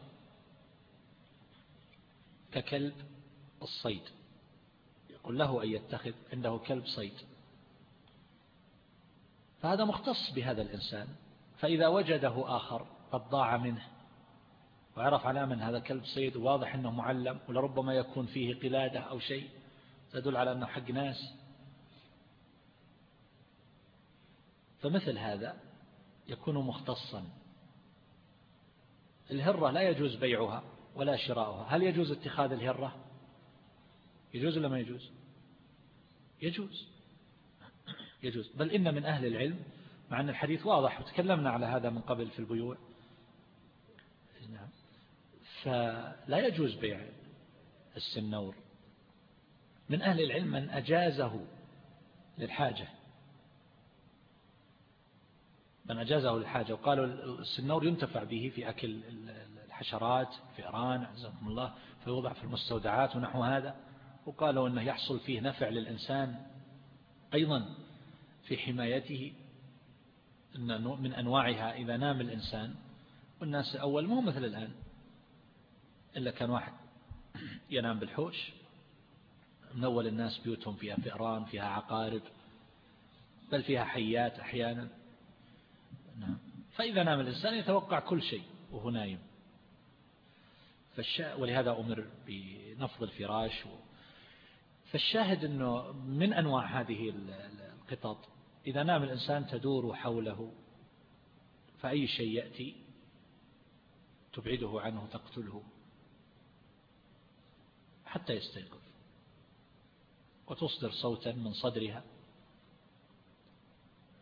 ككلب الصيد. يقول له أن يتخذ عنده كلب صيد. فهذا مختص بهذا الإنسان. فإذا وجده آخر قد ضاع منه. وعرف على من هذا كلب صيد واضح أنه معلم ولربما يكون فيه قلادة أو شيء. تدل على أنه حق ناس. فمثل هذا يكون مختصا. الهرة لا يجوز بيعها ولا شراؤها. هل يجوز اتخاذ الهرة؟ يجوز ولا ما يجوز؟ يجوز. يجوز. بل إن من أهل العلم مع أن الحديث واضح وتكلمنا على هذا من قبل في البيوع فلا يجوز بيع السنور. من أهل العلم من أجازه للحاجة. من أجازه للحاجة. وقالوا السنور ينتفع به في أكل الحشرات فئران عزكم الله فيوضع في المستودعات ونحو هذا. وقالوا أنه يحصل فيه نفع للإنسان. أيضا في حمايته من أنواعها إذا نام الإنسان. والناس أول مو مثل الآن. إلا كان واحد ينام بالحوش من أول الناس بيوتهم فيها فئران فيها عقارب بل فيها حيات أحيانا نعم فإذا نام الإنسان يتوقع كل شيء وهو نايم. ولهذا أمر بنفض الفراش. فالشاهد أنه من أنواع هذه القطط إذا نام الإنسان تدور حوله فأي شيء يأتي تبعده عنه تقتله حتى يستيقظ. وتصدر صوتا من صدرها.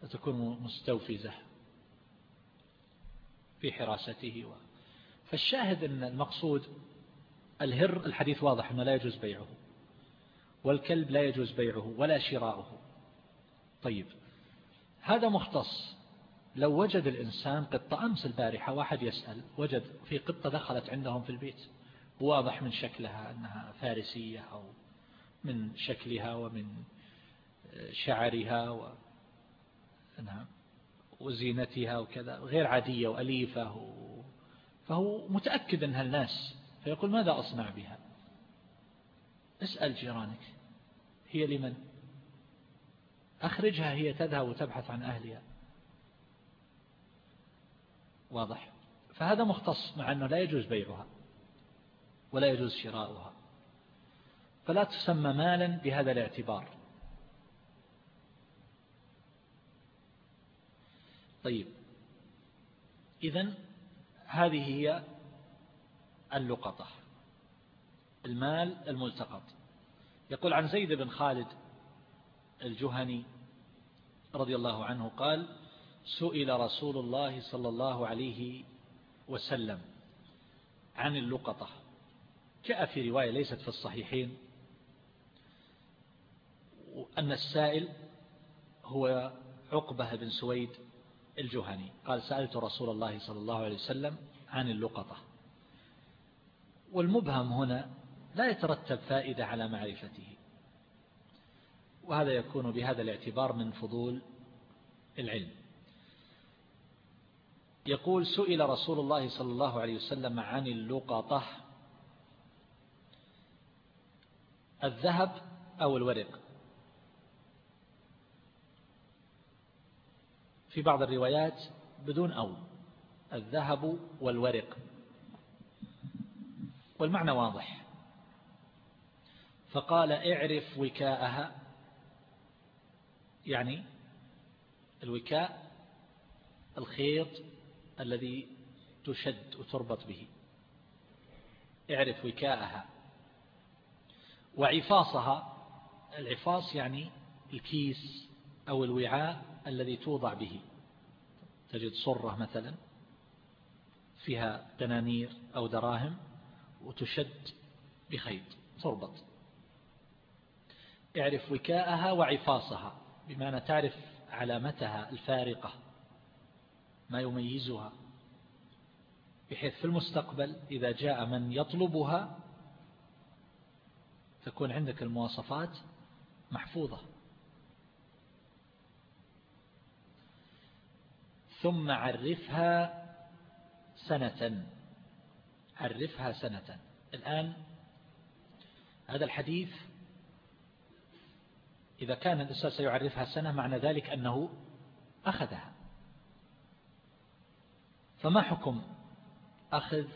وتكون مستوفزة في حراسته. و... فالشاهد أن المقصود الهر الحديث واضح أنه لا يجوز بيعه. والكلب لا يجوز بيعه ولا شراؤه. طيب هذا مختص. لو وجد الإنسان قطة أمس البارحة واحد يسأل وجد في قطة دخلت عندهم في البيت. واضح من شكلها أنها فارسية أو من شكلها ومن شعرها و... نعم وزينتها وكذا غير عادية وأليفة. فهو متأكد أنها الناس فيقول ماذا أصنع بها؟ اسأل جيرانك هي لمن؟ أخرجها هي تذهب وتبحث عن أهلها. واضح. فهذا مختص مع أنه لا يجوز بيعها. ولا يجوز شراؤها. فلا تسمى مالا بهذا الاعتبار. طيب. إذن هذه هي اللقطة. المال الملتقط. يقول عن زيد بن خالد الجهني رضي الله عنه قال سئل رسول الله صلى الله عليه وسلم عن اللقطة. جاء في رواية ليست في الصحيحين أن السائل هو عقبة بن سويد الجهني. قال سألت رسول الله صلى الله عليه وسلم عن اللقطة. والمبهم هنا لا يترتب فائدة على معرفته وهذا يكون بهذا الاعتبار من فضول العلم. يقول سئل رسول الله صلى الله عليه وسلم عن اللقطة الذهب أو الورق. في بعض الروايات بدون أو الذهب والورق. والمعنى واضح. فقال اعرف وكاءها يعني الوكاء الخيط الذي تشد وتربط به. اعرف وكاءها. وعفاصها العفاص يعني الكيس أو الوعاء الذي توضع به. تجد صرة مثلا فيها دنانير أو دراهم وتشد بخيط تربط. اعرف وكاءها وعفاصها بمعنى تعرف علامتها الفارقة ما يميزها. بحيث في المستقبل إذا جاء من يطلبها تكون عندك المواصفات محفوظة. ثم عرفها سنة. عرفها سنة. الآن هذا الحديث إذا كان الإنسان سيعرفها سنة معنى ذلك أنه أخذها. فما حكم أخذ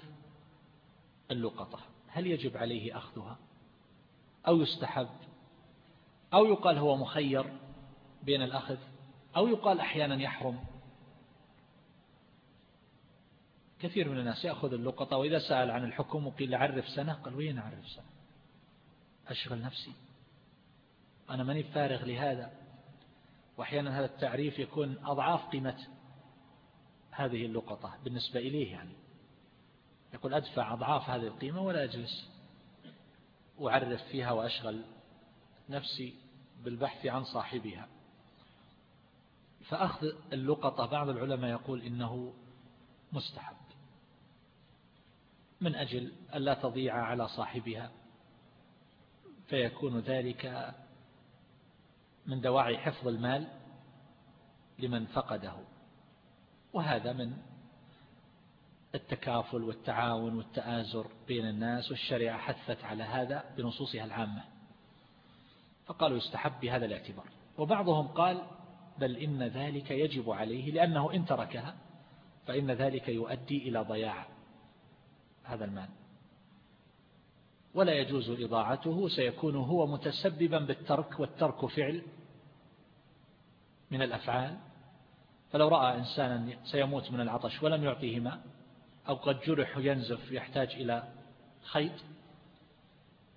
اللقطة؟ هل يجب عليه أخذها؟ أو يستحب أو يقال هو مخير بين الأخذ أو يقال أحيانا يحرم. كثير من الناس يأخذ اللقطة وإذا سأل عن الحكم وقيل عرف سنة قال وين أعرف سنة؟ أشغل نفسي. أنا ماني فارغ لهذا. وأحيانا هذا التعريف يكون أضعاف قيمة هذه اللقطة بالنسبة إليه يعني. يقول أدفع أضعاف هذه القيمة ولا أجلس. أعرف فيها وأشغل نفسي بالبحث عن صاحبها. فأخذ اللقطة بعض العلماء يقول إنه مستحب من أجل ألا تضيع على صاحبها فيكون ذلك من دواعي حفظ المال لمن فقده. وهذا من التكافل والتعاون والتآزر بين الناس والشريعة حثت على هذا بنصوصها العامة. فقالوا يستحب بهذا الاعتبار. وبعضهم قال بل إن ذلك يجب عليه لأنه إن تركها فإن ذلك يؤدي إلى ضياع هذا المال. ولا يجوز إضاعته سيكون هو متسببا بالترك والترك فعل من الأفعال. فلو رأى إنسانا سيموت من العطش ولم يعطيه ماء أو قد جرح ينزف يحتاج إلى خيط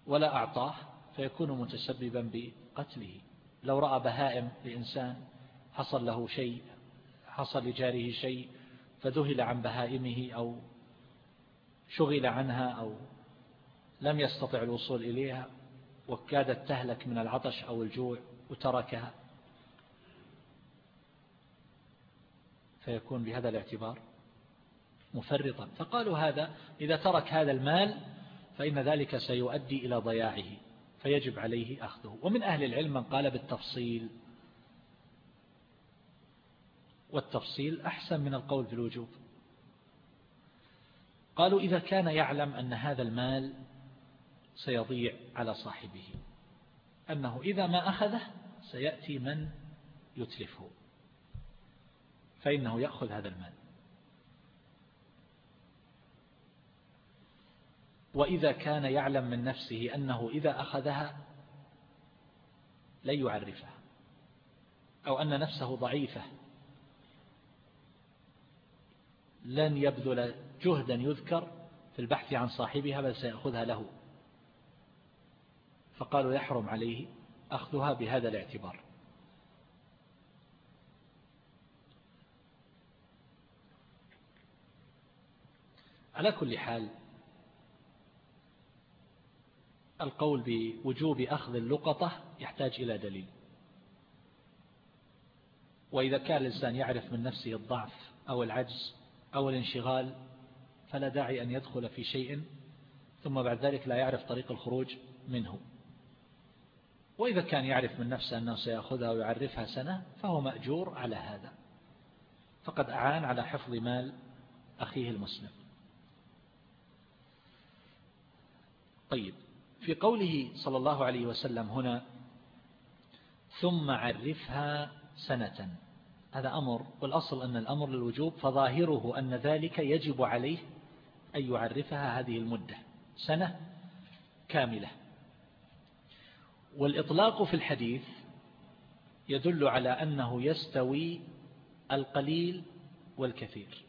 ولا أعطاه فيكون متسببا بقتله. لو رأى بهائم لإنسان حصل له شيء حصل لجاره شيء فذهل عن بهائمه أو شغل عنها أو لم يستطع الوصول إليها وكادت تهلك من العطش أو الجوع وتركها فيكون بهذا الاعتبار مفرطا. فقالوا هذا إذا ترك هذا المال فإن ذلك سيؤدي إلى ضياعه فيجب عليه أخذه. ومن أهل العلم من قال بالتفصيل. والتفصيل أحسن من القول بالوجوب قالوا إذا كان يعلم أن هذا المال سيضيع على صاحبه أنه إذا ما أخذه سيأتي من يتلفه فإنه يأخذ هذا المال. وإذا كان يعلم من نفسه أنه إذا أخذها لن يعرفها أو أن نفسه ضعيفة. لن يبذل جهدا يذكر في البحث عن صاحبها بل سيأخذها له. فقالوا يحرم عليه أخذها بهذا الاعتبار. على كل حال القول بوجوب أخذ اللقطة يحتاج إلى دليل. وإذا كان الإنسان يعرف من نفسه الضعف أو العجز أو الانشغال فلا داعي أن يدخل في شيء ثم بعد ذلك لا يعرف طريق الخروج منه. وإذا كان يعرف من نفسه أنه سيأخذها ويعرفها سنة فهو مأجور على هذا. فقد أعان على حفظ مال أخيه المسلم. طيب. في قوله صلى الله عليه وسلم هنا ثم عرفها سنة. هذا أمر والأصل أن الأمر للوجوب فظاهره أن ذلك يجب عليه أن يعرفها هذه المدة سنة كاملة. والإطلاق في الحديث يدل على أنه يستوي القليل والكثير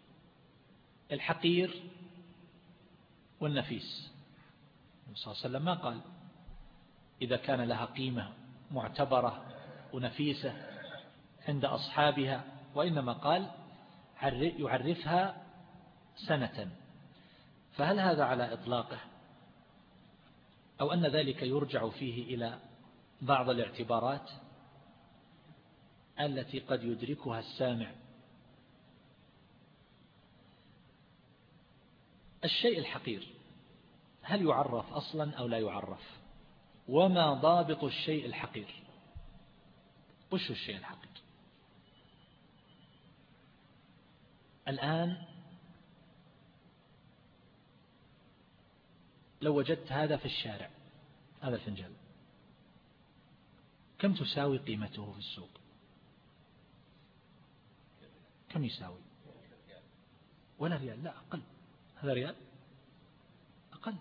الحقير والنفيس. صلى الله عليه وسلم ما قال إذا كان لها قيمة معتبرة ونفيسة عند أصحابها وإنما قال يعرفها سنة. فهل هذا على إطلاقه؟ أو أن ذلك يرجع فيه إلى بعض الاعتبارات التي قد يدركها السامع؟ الشيء الحقير هل يعرف أصلا أو لا يعرف؟ وما ضابط الشيء الحقير؟ وش الشيء الحقير؟ الآن لو وجدت هذا في الشارع هذا الفنجان كم تساوي قيمته في السوق؟ كم يساوي؟ ولا ريال لا أقل. هذا ريال أقل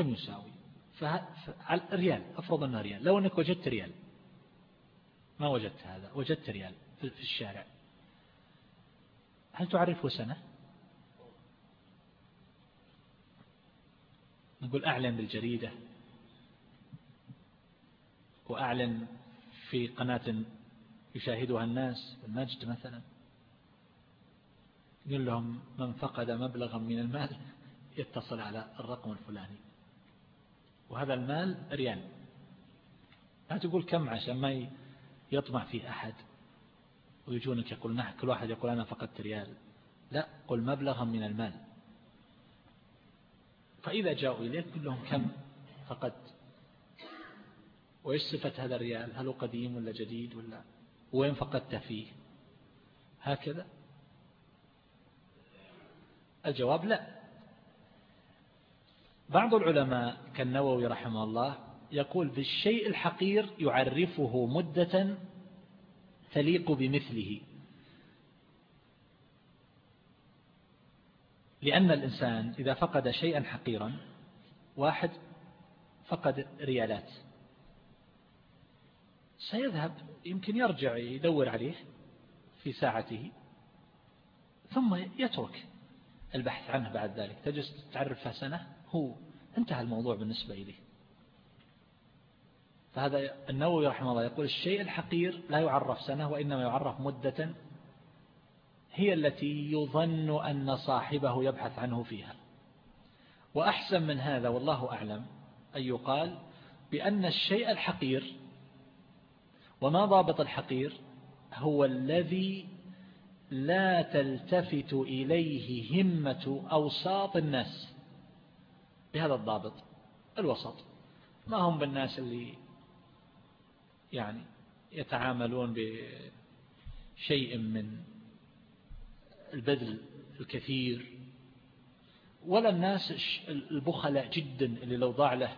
كم يساوي ريال أفرض أنه ريال. لو أنك وجدت ريال. ما وجدت هذا؟ وجدت ريال في الشارع. هل تعرفه سنة؟ نقول أعلن بالجريدة. وأعلن في قناة يشاهدها الناس المجد مثلا. يقول لهم من فقد مبلغا من المال يتصل على الرقم الفلاني. وهذا المال ريال. لا تقول كم عشان ما يطمع فيه أحد ويجونك يقول كل واحد يقول أنا فقدت ريال. لا قل مبلغا من المال. فإذا جاءوا إليك قل لهم كم فقدت. وإيش صفة هذا الريال؟ هل هو قديم ولا جديد ولا وين فقدت فيه؟ هكذا. الجواب لا. بعض العلماء كالنووي رحمه الله يقول بالشيء الحقير يعرفه مدة تليق بمثله. لأن الإنسان إذا فقد شيئا حقيرا واحد فقد ريالات. سيذهب يمكن يرجع يدور عليه في ساعته ثم يترك البحث عنه بعد ذلك. تجلس تعرفها سنة هو. انتهى الموضوع بالنسبة إليه. فهذا النووي رحمه الله يقول الشيء الحقير لا يعرف سنة وإنما يعرف مدة هي التي يظن أن صاحبه يبحث عنه فيها. وأحسن من هذا والله أعلم أن يقال بأن الشيء الحقير وما ضابط الحقير هو الذي لا تلتفت إليه همة أوساط الناس. بهذا الضابط الوسط. ما هم بالناس اللي يعني يتعاملون بشيء من البذل الكثير؟ ولا الناس البخلاء جدا اللي لو ضاع له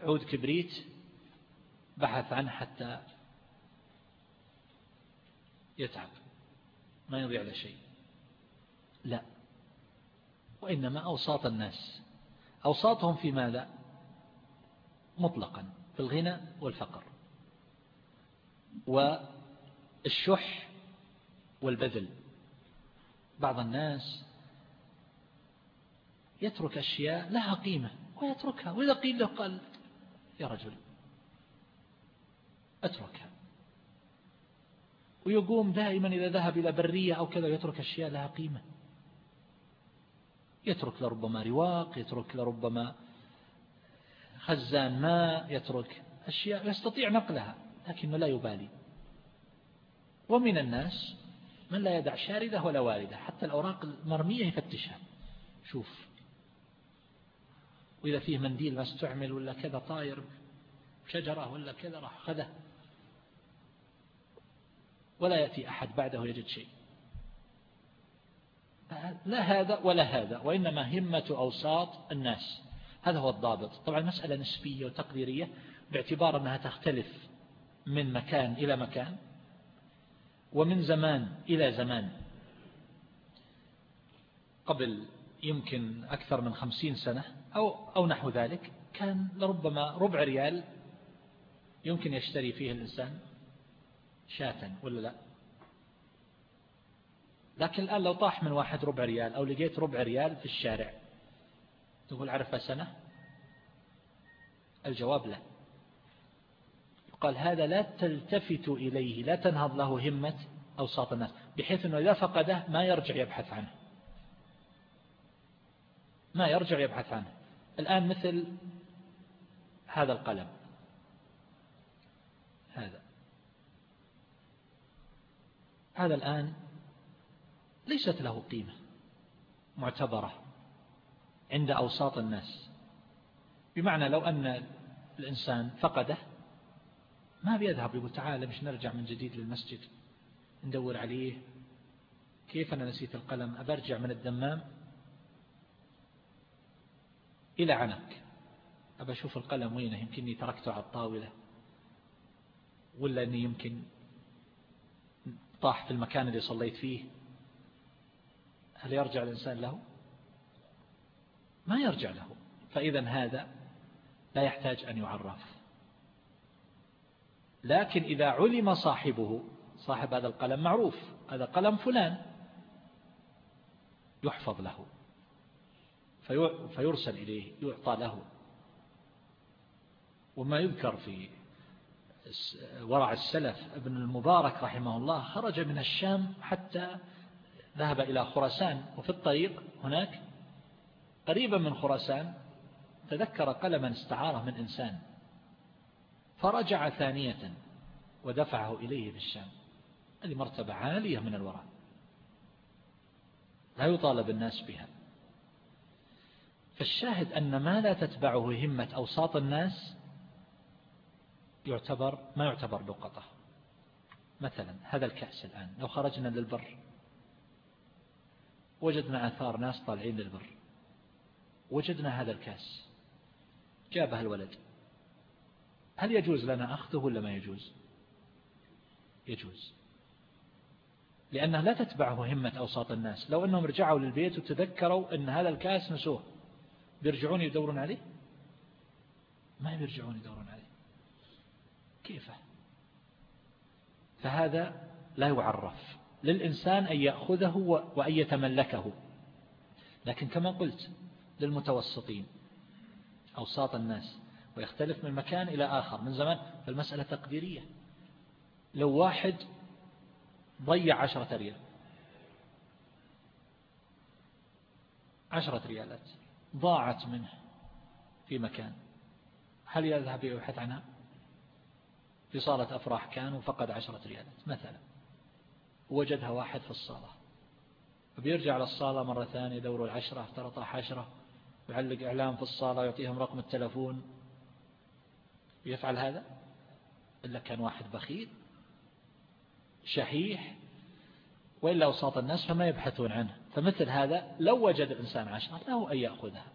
عود كبريت بحث عنه حتى يتعب ما يضيع له شيء. لا. وإنما أوساط الناس. أوساطهم في ماذا؟ مطلقا في الغنى والفقر. والشح والبذل. بعض الناس يترك أشياء لها قيمة ويتركها وإذا قيل له قال يا رجل اتركها. ويقوم دائما إذا ذهب إلى برية أو كذا يترك أشياء لها قيمة. يترك لربما رواق يترك لربما خزان ماء يترك أشياء يستطيع نقلها لكنه لا يبالي. ومن الناس من لا يدع شاردة ولا واردة حتى الأوراق المرمية يفتشها. شوف. وإذا فيه منديل ما استعمل ولا كذا طاير شجرة ولا كذا راح خذه ولا يأتي أحد بعده يجد شيء. لا هذا ولا هذا وإنما همة أوساط الناس. هذا هو الضابط. طبعا المسألة نسبية وتقديرية باعتبار أنها تختلف من مكان إلى مكان ومن زمان إلى زمان. قبل يمكن أكثر من خمسين سنة أو, أو نحو ذلك كان لربما ربع ريال يمكن يشتري فيه الإنسان شاة ولا لا؟ لكن الآن لو طاح من واحد ربع ريال أو لقيت ربع ريال في الشارع تقول عرفها سنة؟ الجواب لا. قال هذا لا تلتفت إليه لا تنهض له همة أوساط الناس بحيث أنه إذا فقده ما يرجع يبحث عنه. ما يرجع يبحث عنه. الآن مثل هذا القلم. هذا. هذا الآن ليست له قيمة معتبرة عند أوساط الناس. بمعنى لو أن الإنسان فقده ما بيذهب يقول تعال مش نرجع من جديد للمسجد ندور عليه. كيف أنا نسيت القلم؟ أبرجع من الدمام إلى عنك أبى أشوف القلم وينه؟ يمكنني تركته على الطاولة. ولا أني يمكن طاح في المكان اللي صليت فيه. هل يرجع الإنسان له؟ ما يرجع له. فإذا هذا لا يحتاج أن يعرف. لكن إذا علم صاحبه صاحب هذا القلم معروف هذا قلم فلان يحفظ له. فيرسل إليه يعطى له. وما يذكر في ورع السلف ابن المبارك رحمه الله خرج من الشام حتى ذهب إلى خراسان وفي الطريق هناك قريبا من خراسان تذكر قلما استعاره من إنسان فرجع ثانية ودفعه إليه في الشام هذه مرتبة عالية من الورع لا يطالب الناس بها. فالشاهد أن ما لا تتبعه همة أوساط الناس يعتبر ما يعتبر لقطة. مثلا هذا الكأس الآن لو خرجنا للبر وجدنا أثار ناس طالعين للبر. وجدنا هذا الكاس. جابها الولد. هل يجوز لنا أخذه ولا ما يجوز؟ يجوز. لأنها لا تتبعه همة أوساط الناس. لو أنهم رجعوا للبيت وتذكروا أن هذا الكاس نسوه بيرجعون يدورون عليه؟ ما بيرجعون يدورون عليه. كيف؟ فهذا لا يعرف. للإنسان أن يأخذه وأن يتملكه. لكن كما قلت للمتوسطين أوساط الناس ويختلف من مكان إلى آخر من زمان. فالمسألة تقديرية. لو واحد ضيع عشرة ريال عشرة ريالات ضاعت منه في مكان هل يذهب يبحث عنها؟ في صالة أفراح كان وفقد عشرة ريالات مثلا. وجدها واحد في الصالة. فبيرجع للصالة مرة ثانية يدور العشرة افترط عشرة يعلق إعلام في الصالة يعطيهم رقم التلفون. يفعل هذا؟ إلا كان واحد بخيل شحيح وإلا أوساط الناس فما يبحثون عنه. فمثل هذا لو وجد الإنسان عشرة له أن يأخذها.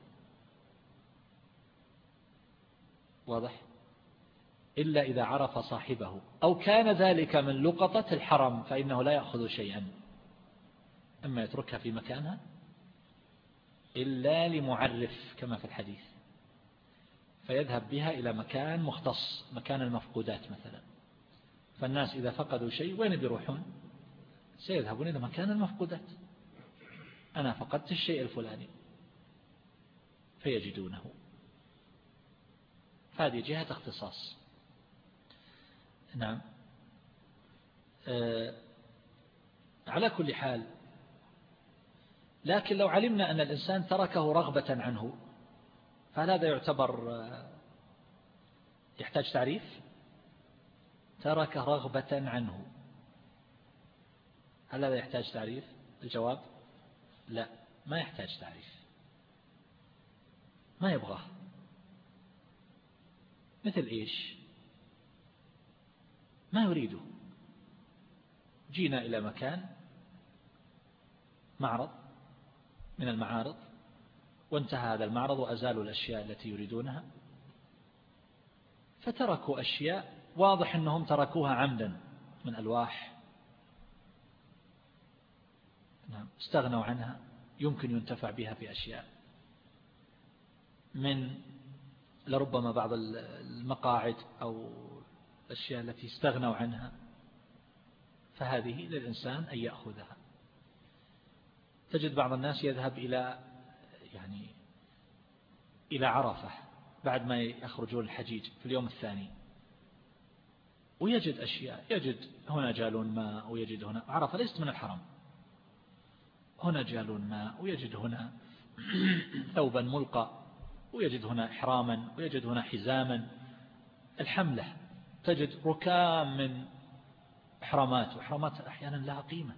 واضح؟ إلا إذا عرف صاحبه. أو كان ذلك من لقطة الحرم فإنه لا يأخذ شيئا. أما يتركها في مكانها؟ إلا لمعرف كما في الحديث. فيذهب بها إلى مكان مختص مكان المفقودات مثلا. فالناس إذا فقدوا شيء وين بيروحون؟ سيذهبون إلى مكان المفقودات. أنا فقدت الشيء الفلاني. فيجدونه. هذه جهة اختصاص. نعم. آه، على كل حال لكن لو علمنا أن الإنسان تركه رغبة عنه فهل هذا يعتبر آه، يحتاج تعريف؟ ترك رغبة عنه. هل هذا يحتاج تعريف؟ الجواب لا ما يحتاج تعريف. ما يبغاه. مثل إيش؟ ما يريده. جينا إلى مكان معرض من المعارض وانتهى هذا المعرض وأزالوا الأشياء التي يريدونها فتركوا أشياء واضح أنهم تركوها عمدا من ألواح. نعم استغنوا عنها يمكن ينتفع بها في أشياء. من لربما بعض المقاعد أو الأشياء التي استغنوا عنها فهذه للإنسان أن يأخذها. تجد بعض الناس يذهب إلى يعني إلى عرفة بعد ما يخرجون الحجيج في اليوم الثاني. ويجد أشياء يجد هنا جالون ماء ويجد هنا عرفة ليست من الحرم هنا جالون ماء ويجد هنا ثوبا ملقى ويجد هنا إحراما ويجد هنا حزاما. الحملة تجد ركام من إحرامات وإحرامات أحيانا لها قيمة.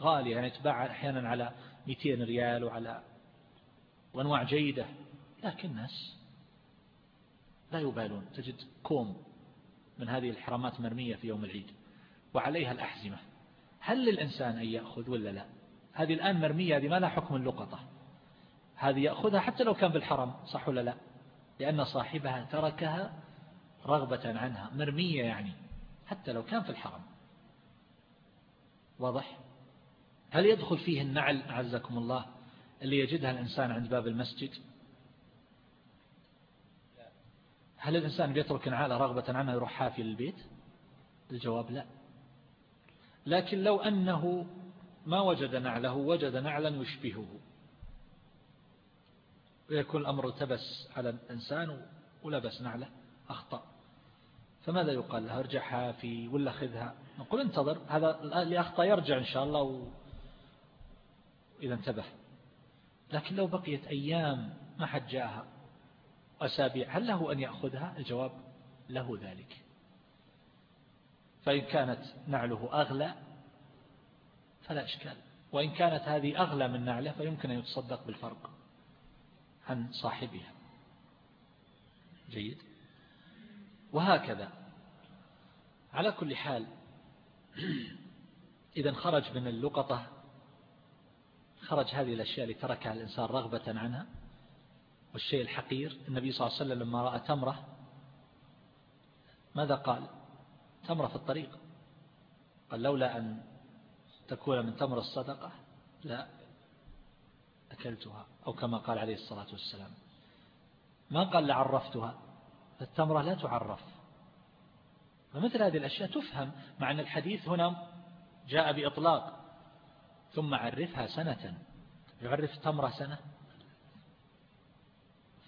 غالية يعني تباع أحيانا على 200 ريال وعلى وأنواع جيدة. لكن الناس لا يبالون. تجد كوم من هذه الحرامات مرمية في يوم العيد وعليها الأحزمة. هل للإنسان أن يأخذ ولا لا؟ هذه الآن مرمية هذه ما لها حكم اللقطة. هذه يأخذها حتى لو كان بالحرم صح ولا لا؟ لأن صاحبها تركها رغبة عنها مرمية يعني حتى لو كان في الحرم. واضح؟ هل يدخل فيه النعل أعزكم الله اللي يجدها الإنسان عند باب المسجد؟ هل الإنسان بيترك نعالة رغبة عنها يروح حافي للبيت؟ الجواب لا. لكن لو أنه ما وجد نعله وجد نعلا يشبهه. ويكون الأمر التبس على الإنسان ولبس نعله أخطأ. فماذا يقال له ارجع حافي ولا خذها؟ نقول انتظر هذا اللي أخطأ يرجع إن شاء الله و... إذا انتبه. لكن لو بقيت أيام ما حد جاءها أسابيع هل له أن يأخذها؟ الجواب له ذلك. فإن كانت نعله أغلى فلا إشكال. وإن كانت هذه أغلى من نعله فيمكن أن يتصدق بالفرق عن صاحبها. جيد؟ وهكذا. على كل حال إذا خرج من اللقطة خرج هذه الأشياء اللي تركها الإنسان رغبة عنها والشيء الحقير النبي صلى الله عليه وسلم لما رأى تمرة ماذا قال؟ تمرة في الطريق. قال لولا أن تكون من تمر الصدقة لا أكلتها أو كما قال عليه الصلاة والسلام. ما قال لعرفتها؟ التمرة لا تعرف. فمثل هذه الأشياء تفهم مع أن الحديث هنا جاء بإطلاق. ثم عرفها سنة. يعرف تمرة سنة.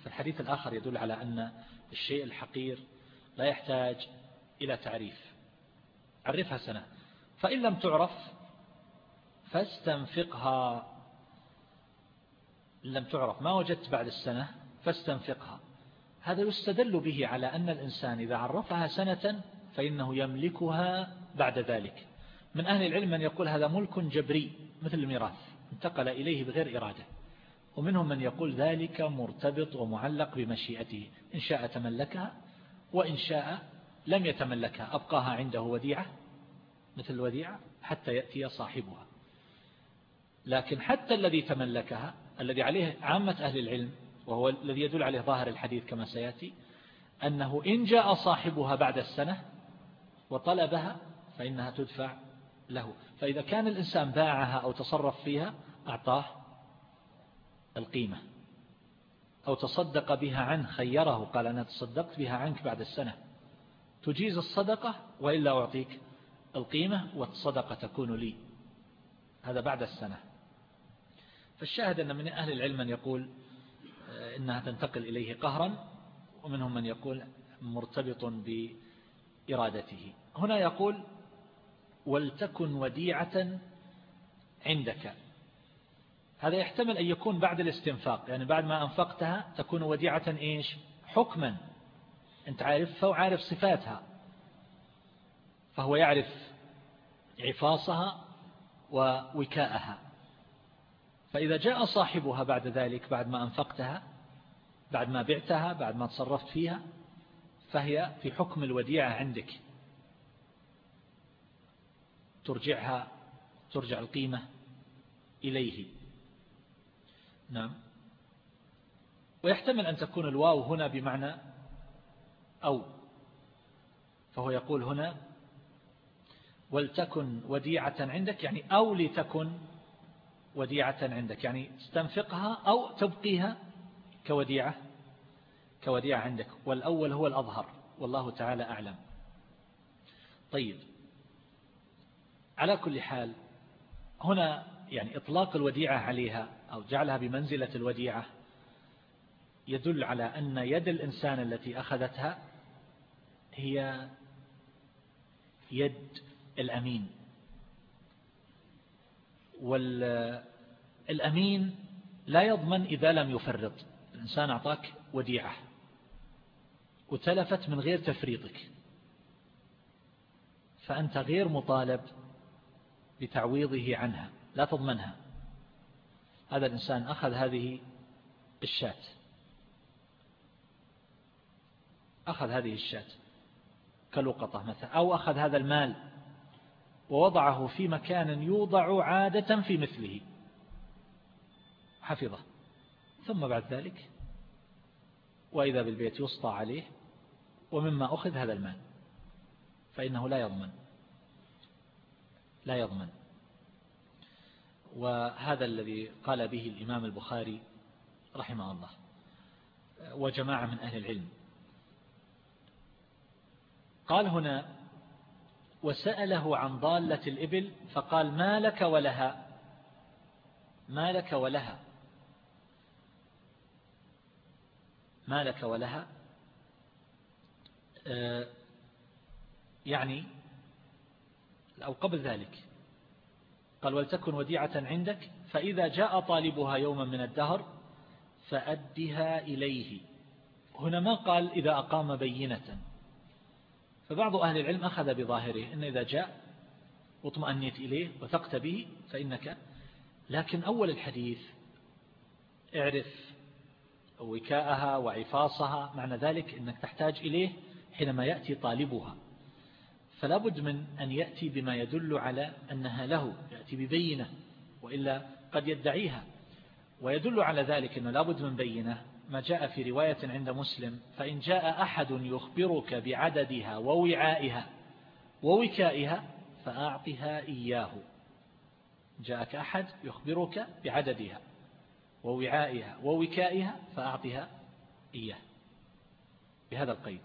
فالحديث الآخر يدل على أن الشيء الحقير لا يحتاج إلى تعريف. عرفها سنة. فإن لم تعرف فاستنفقها. لم تعرف ما وجدت بعد السنة؟ فاستنفقها. هذا يستدل به على أن الإنسان إذا عرفها سنة فإنه يملكها بعد ذلك. من أهل العلم من يقول هذا ملك جبري مثل الميراث انتقل إليه بغير إرادة. ومنهم من يقول ذلك مرتبط ومعلق بمشيئته إن شاء تملكها وإن شاء لم يتملكها أبقاها عنده وديعة مثل الوديعة حتى يأتي صاحبها. لكن حتى الذي تملكها الذي عليه عامة أهل العلم وهو الذي يدل عليه ظاهر الحديث كما سيأتي أنه إن جاء صاحبها بعد السنة وطلبها فإنها تدفع له. فإذا كان الإنسان باعها أو تصرف فيها أعطاه القيمة. أو تصدق بها عنه خيره قال أنا تصدقت بها عنك بعد السنة. تجيز الصدقة وإلا أعطيك القيمة والصدقة تكون لي. هذا بعد السنة. فالشاهد أن من أهل العلم من يقول إنها تنتقل إليه قهرا ومنهم من يقول مرتبط بإرادته. هنا يقول ولتكن وديعة عندك. هذا يحتمل أن يكون بعد الاستنفاق يعني بعد ما أنفقتها تكون وديعة إيش؟ حكما. أنت عارف وعارف صفاتها. فهو يعرف عفاصها ووكاءها. فإذا جاء صاحبها بعد ذلك بعد ما أنفقتها بعد ما بعتها بعد ما تصرفت فيها فهي في حكم الوديعة عندك. ترجعها ترجع القيمة إليه. نعم. ويحتمل أن تكون الواو هنا بمعنى أو. فهو يقول هنا ولتكن وديعة عندك يعني أو لتكن وديعة عندك. يعني تستنفقها أو تبقيها كوديعة كوديعة عندك. والأول هو الأظهر. والله تعالى أعلم. طيب. على كل حال هنا يعني إطلاق الوديعة عليها أو جعلها بمنزلة الوديعة يدل على أن يد الإنسان التي أخذتها هي يد الأمين. والأمين لا يضمن إذا لم يفرط. الإنسان أعطاك وديعة. وتلفت من غير تفريطك. فأنت غير مطالب بتعويضه عنها. لا تضمنها. هذا الإنسان أخذ هذه الشاة. أخذ هذه الشاة كلقطة مثلا أو أخذ هذا المال ووضعه في مكان يوضع عادة في مثله. حفظه. ثم بعد ذلك وإذا بالبيت يسطى عليه ومما أخذ هذا المال فإنه لا يضمن. لا يضمن. وهذا الذي قال به الإمام البخاري رحمه الله وجماعة من أهل العلم. قال هنا وسأله عن ضالة الإبل فقال ما لك ولها؟ ما لك ولها؟ ما لك ولها؟ آه، يعني أو قبل ذلك. قال ولتكن وديعة عندك فإذا جاء طالبها يوما من الدهر فأدها إليه. هنا ما قال إذا أقام بينة. فبعض أهل العلم أخذ بظاهره أن إذا جاء واطمأنيت إليه وثقت به فإنك لكن أول الحديث اعرف وكاءها وعفاصها. معنى ذلك أنك تحتاج إليه حينما يأتي طالبها. فلا بد من أن يأتي بما يدل على أنها له يأتي ببينة وإلا قد يدعيها. ويدل على ذلك أنه لا بد من بينة. ما جاء في رواية عند مسلم فإن جاء أحد يخبرك بعددها ووعائها ووكائها فأعطها إياه. جاءك أحد يخبرك بعددها. ووعائها ووكائها فأعطها إياه بهذا القيد.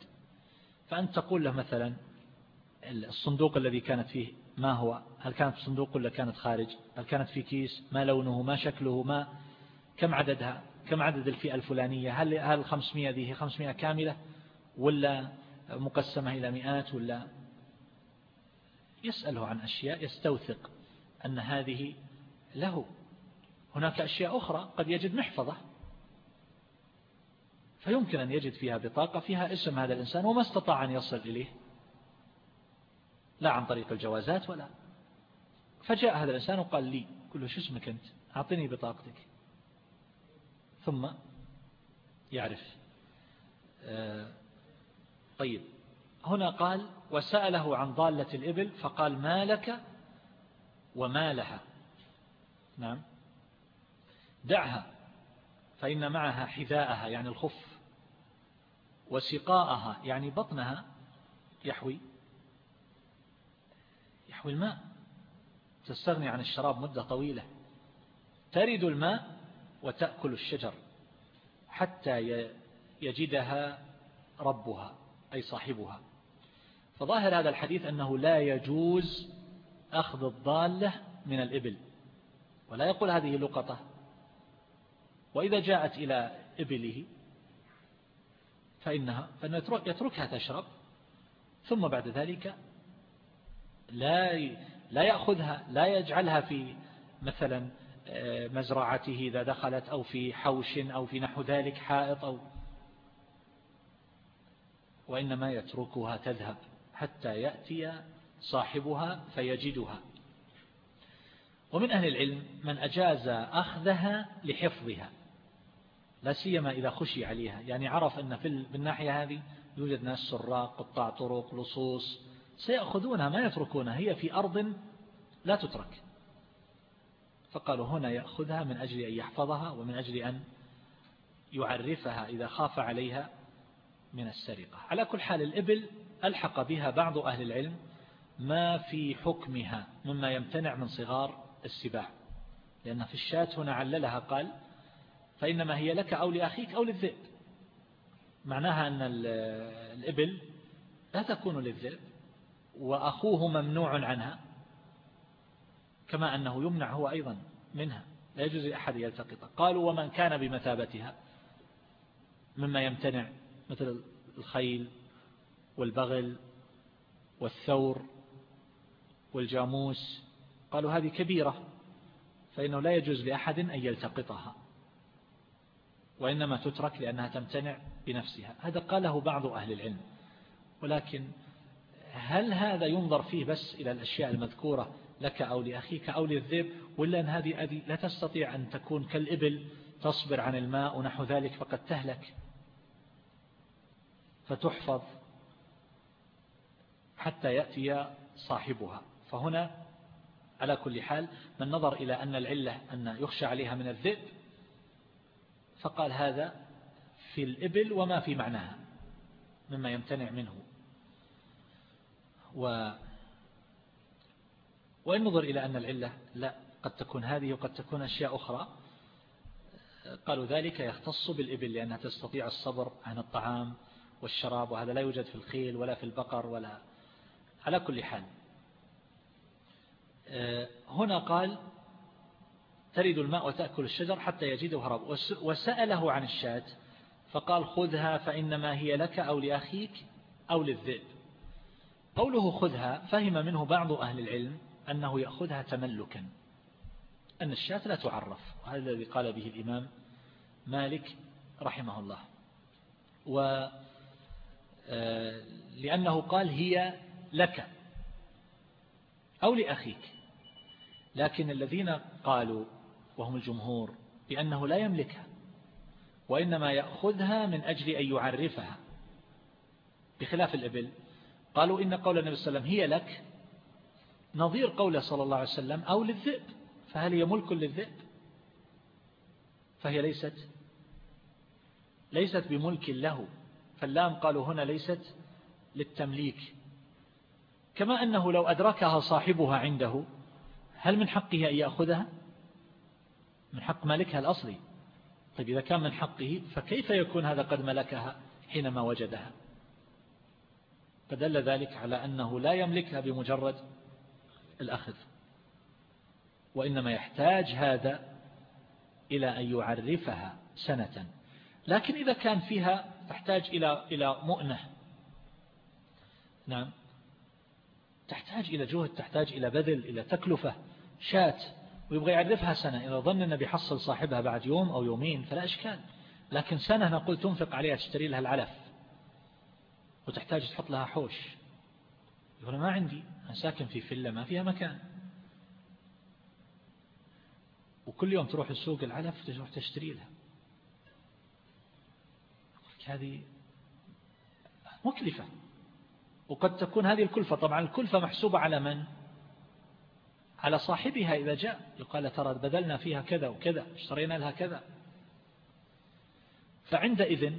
فأنت تقول له مثلا الصندوق الذي كانت فيه ما هو؟ هل كانت في صندوق ولا كانت خارج؟ هل كانت في كيس؟ ما لونه؟ ما شكله؟ ما كم عددها؟ كم عدد الفئة الفلانية؟ هل هل 500 ذي هي 500 كاملة ولا مقسمة إلى مئات ولا؟ يسأله عن أشياء يستوثق أن هذه له هناك أشياء أخرى قد يجد محفظة. فيمكن أن يجد فيها بطاقة فيها اسم هذا الإنسان وما استطاع أن يصل إليه. لا عن طريق الجوازات ولا. فجاء هذا الإنسان وقال لي قل له شو اسمك أنت؟ أعطني بطاقتك. ثم يعرف. آه، طيب. هنا قال وسأله عن ضالة الإبل فقال ما لك وما لها. نعم. دعها فإن معها حذاءها يعني الخف وسقاءها يعني بطنها يحوي يحوي الماء. تستغني عن الشراب مدة طويلة. ترد الماء وتأكل الشجر حتى يجدها ربها أي صاحبها. فظاهر هذا الحديث أنه لا يجوز أخذ الضالة من الإبل. ولا يقول هذه لقطة. وإذا جاءت إلى إبله فإنها فإنه يتركها تشرب ثم بعد ذلك لا لا يأخذها لا يجعلها في مثلا آه، مزرعته إذا دخلت أو في حوش أو في نحو ذلك حائط أو وإنما يتركها تذهب حتى يأتي صاحبها فيجدها. ومن أهل العلم من أجاز أخذها لحفظها. لا سيما إذا خشي عليها. يعني عرف أن في الناحية هذه يوجد ناس سراق قطاع طرق لصوص سيأخذونها ما يتركونها. هي في أرض لا تترك. فقالوا هنا يأخذها من أجل أن يحفظها ومن أجل أن يعرفها إذا خاف عليها من السرقة. على كل حال الإبل ألحق بها بعض أهل العلم ما في حكمها مما يمتنع من صغار السباع. لأن في الشاة هنا عللها قال فإنما هي لك أو لأخيك أو للذئب. معناها أن الإبل لا تكون للذئب وأخوه ممنوع عنها كما أنه يمنع هو أيضا منها. لا يجوز لأحد يلتقط. قالوا ومن كان بمثابتها؟ مما يمتنع مثل الخيل والبغل والثور والجاموس. قالوا هذه كبيرة فإنه لا يجوز لأحد أن يلتقطها. وإنما تترك لأنها تمتنع بنفسها. هذا قاله بعض أهل العلم. ولكن هل هذا ينظر فيه بس إلى الأشياء المذكورة لك أو لأخيك أو للذئب؟ ولا أن هذه لا تستطيع أن تكون كالإبل تصبر عن الماء ونحو ذلك فقد تهلك. فتحفظ حتى يأتي صاحبها. فهنا على كل حال من نظر إلى أن العلة أن يخشى عليها من الذئب فقال هذا في الإبل وما في معناها مما يمتنع منه. و وإن نظر إلى أن العلة لا قد تكون هذه وقد تكون أشياء أخرى قالوا ذلك يختص بالإبل لأنها تستطيع الصبر عن الطعام والشراب وهذا لا يوجد في الخيل ولا في البقر ولا على كل حال. آه، هنا قال ترد الماء وتأكل الشجر حتى يجده رب وسأله عن الشاة فقال خذها فإنما هي لك أو لأخيك أو للذئب. قوله خذها فهم منه بعض أهل العلم أنه يأخذها تملكا أن الشاة لا تعرف. وهذا الذي قال به الإمام مالك رحمه الله. و آه، لأنه قال هي لك أو لأخيك. لكن الذين قالوا وهم الجمهور بأنه لا يملكها وإنما يأخذها من أجل أن يعرفها. بخلاف الإبل قالوا إن قول النبي صلى الله عليه وسلم هي لك نظير قوله صلى الله عليه وسلم أو للذئب فهل هي ملك للذئب؟ فهي ليست ليست بملك له. فاللام قالوا هنا ليست للتمليك. كما أنه لو أدركها صاحبها عنده هل من حقه أن يأخذها؟ من حق مالكها الأصلي. طيب إذا كان من حقه فكيف يكون هذا قد ملكها حينما وجدها؟ فدل ذلك على أنه لا يملكها بمجرد الأخذ وإنما يحتاج هذا إلى أن يعرفها سنة. لكن إذا كان فيها تحتاج إلى إلى مؤنة. نعم. تحتاج إلى جهد تحتاج إلى بذل إلى تكلفة شاة. ويبغى يعرفها سنة. إذا ظن أنه بيحصل صاحبها بعد يوم أو يومين فلا إشكال. لكن سنة نقول تنفق عليها تشتري لها العلف وتحتاج تحط لها حوش. يقول ما عندي أنا ساكن في فيلا ما فيها مكان. وكل يوم تروح السوق العلف تروح تشتري لها. هذه مكلفة. وقد تكون هذه الكلفة. طبعا الكلفة محسوبة على من؟ على صاحبها إذا جاء. يقال ترى بدلنا فيها كذا وكذا اشترينا لها كذا. فعندئذ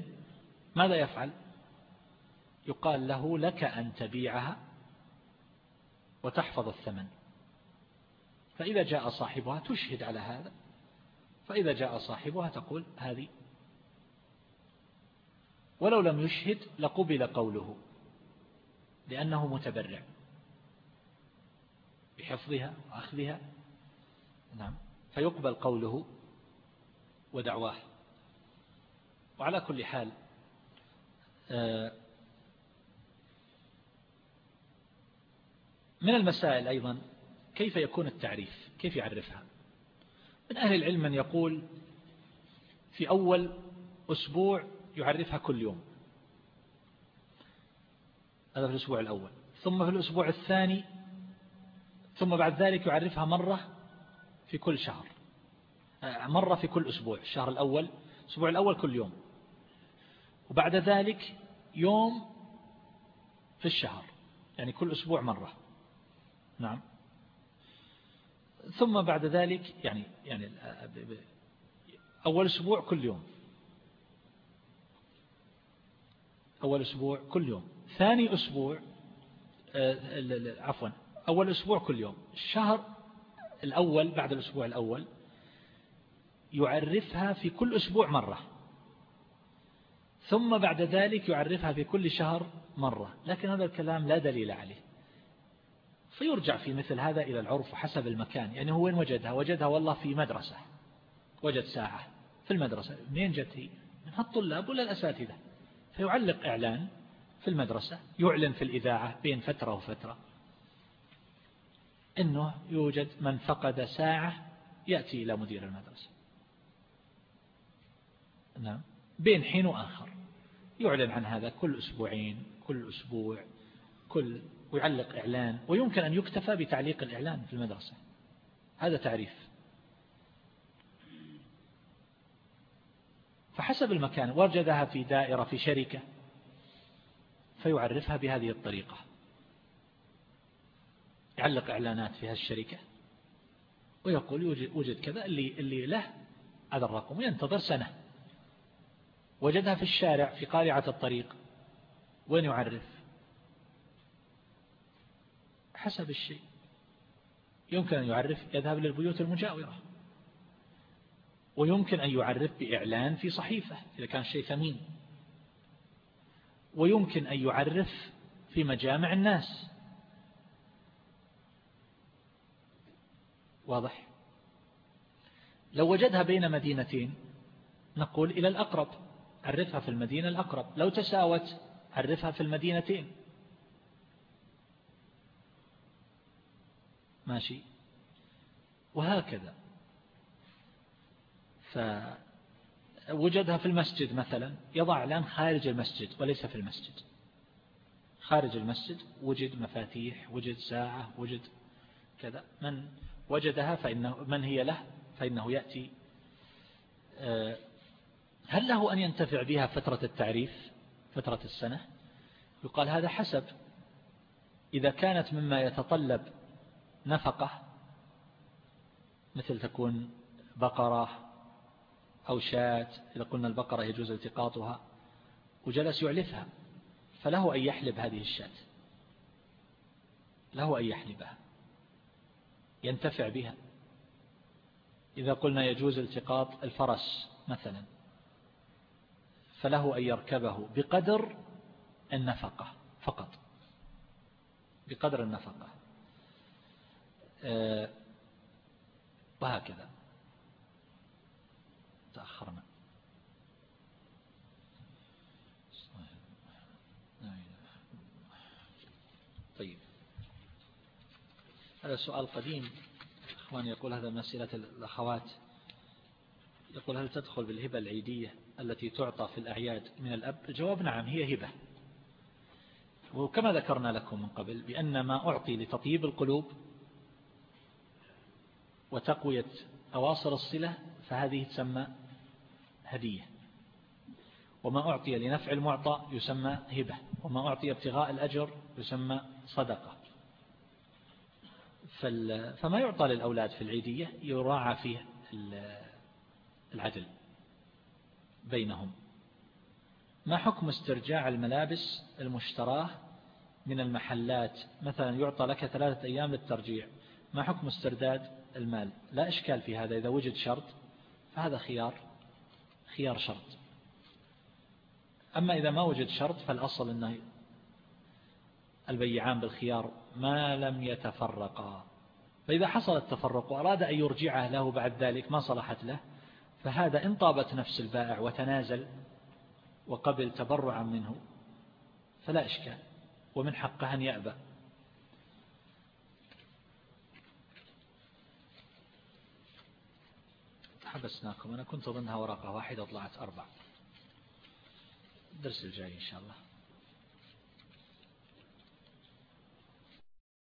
ماذا يفعل؟ يقال له لك أن تبيعها وتحفظ الثمن. فإذا جاء صاحبها تشهد على هذا. فإذا جاء صاحبها تقول هذه. ولو لم يشهد لقبل قوله لأنه متبرع. بحفظها وأخذها. نعم. فيقبل قوله ودعواه. وعلى كل حال آه، من المسائل أيضا كيف يكون التعريف؟ كيف يعرفها؟ من أهل العلم من يقول في أول أسبوع يعرفها كل يوم. هذا في الأسبوع الأول. ثم في الأسبوع الثاني ثم بعد ذلك يعرفها مرة في كل شهر. آه، مرة في كل أسبوع الشهر الأول الأسبوع الأول كل يوم. وبعد ذلك يوم في الشهر يعني كل أسبوع مرة. نعم. ثم بعد ذلك يعني يعني أول أسبوع كل يوم. أول أسبوع كل يوم. ثاني أسبوع آه، عفوا. أول أسبوع كل يوم. الشهر الأول بعد الأسبوع الأول يعرفها في كل أسبوع مرة. ثم بعد ذلك يعرفها في كل شهر مرة. لكن هذا الكلام لا دليل عليه. فيرجع في مثل هذا إلى العرف حسب المكان. يعني هو وين وجدها؟ وجدها والله في مدرسة. وجد ساعة في المدرسة. منين جت هي؟ من الطلاب ولا الأساتذة. فيعلق إعلان في المدرسة. يعلن في الإذاعة بين فترة وفترة. أنه يوجد من فقد ساعة يأتي إلى مدير المدرسة. نعم. بين حين وآخر. يعلن عن هذا كل أسبوعين كل أسبوع كل ويعلق إعلان ويمكن أن يكتفى بتعليق الإعلان في المدرسة. هذا تعريف. فحسب المكان وجدها في دائرة في شركة فيعرفها بهذه الطريقة. يعلق إعلانات في هالشركة ويقول يوجد وجد كذا اللي اللي له هذا الرقم وينتظر سنة. وجدها في الشارع في قارعة الطريق. وين يعرف؟ حسب الشيء. يمكن أن يعرف يذهب للبيوت المجاورة. ويمكن أن يعرف بإعلان في صحيفة إذا كان شيء ثمين. ويمكن أن يعرف في مجامع الناس. واضح؟ لو وجدها بين مدينتين نقول إلى الأقرب عرفها في المدينة الأقرب. لو تساوت عرفها في المدينتين. ماشي. وهكذا. فوجدها في المسجد مثلا. يضع اعلان خارج المسجد وليس في المسجد. خارج المسجد وجد مفاتيح وجد ساعة وجد كذا. من وجدها فإنه من هي له فإنه يأتي. آه، هل له أن ينتفع بها فترة التعريف فترة السنة؟ يقال هذا حسب. إذا كانت مما يتطلب نفقة مثل تكون بقرة أو شاة إذا قلنا البقرة يجوز التقاطها وجلس يعلفها فله أن يحلب هذه الشاة. له أن يحلبها. ينتفع بها. إذا قلنا يجوز التقاط الفرس مثلا فله أن يركبه بقدر النفقة فقط. بقدر النفقة. آه، وهكذا. تأخرنا طيب هذا سؤال قديم. إخوان يقول هذا من أسئلة الأخوات. يقول هل تدخل بالهبة العيدية التي تعطى في الأعياد من الأب؟ الجواب نعم هي هبة. وكما ذكرنا لكم من قبل بأن ما أعطي لتطيب القلوب وتقوية أواصر الصلة فهذه تسمى هدية. وما أعطي لنفع المعطى يسمى هبة. وما أعطي ابتغاء الأجر يسمى صدقة. فما يعطى للأولاد في العيدية يراعى فيه العدل بينهم. ما حكم استرجاع الملابس المشتراه من المحلات؟ مثلا يعطى لك ثلاثة أيام للترجيع. ما حكم استرداد المال؟ لا إشكال في هذا. إذا وجد شرط فهذا خيار خيار شرط. أما إذا ما وجد شرط فالأصل أنه البيعان بالخيار ما لم يتفرقا. فإذا حصل التفرق وأراد أن يرجعه له بعد ذلك ما صلحت له فهذا إن طابت نفس البائع وتنازل وقبل تبرعا منه فلا إشكال ومن حقه أن يأبى. حبسناكم أنا كنت أظنها ورقة واحدة طلعت أربع الدرس الجاي إن شاء الله.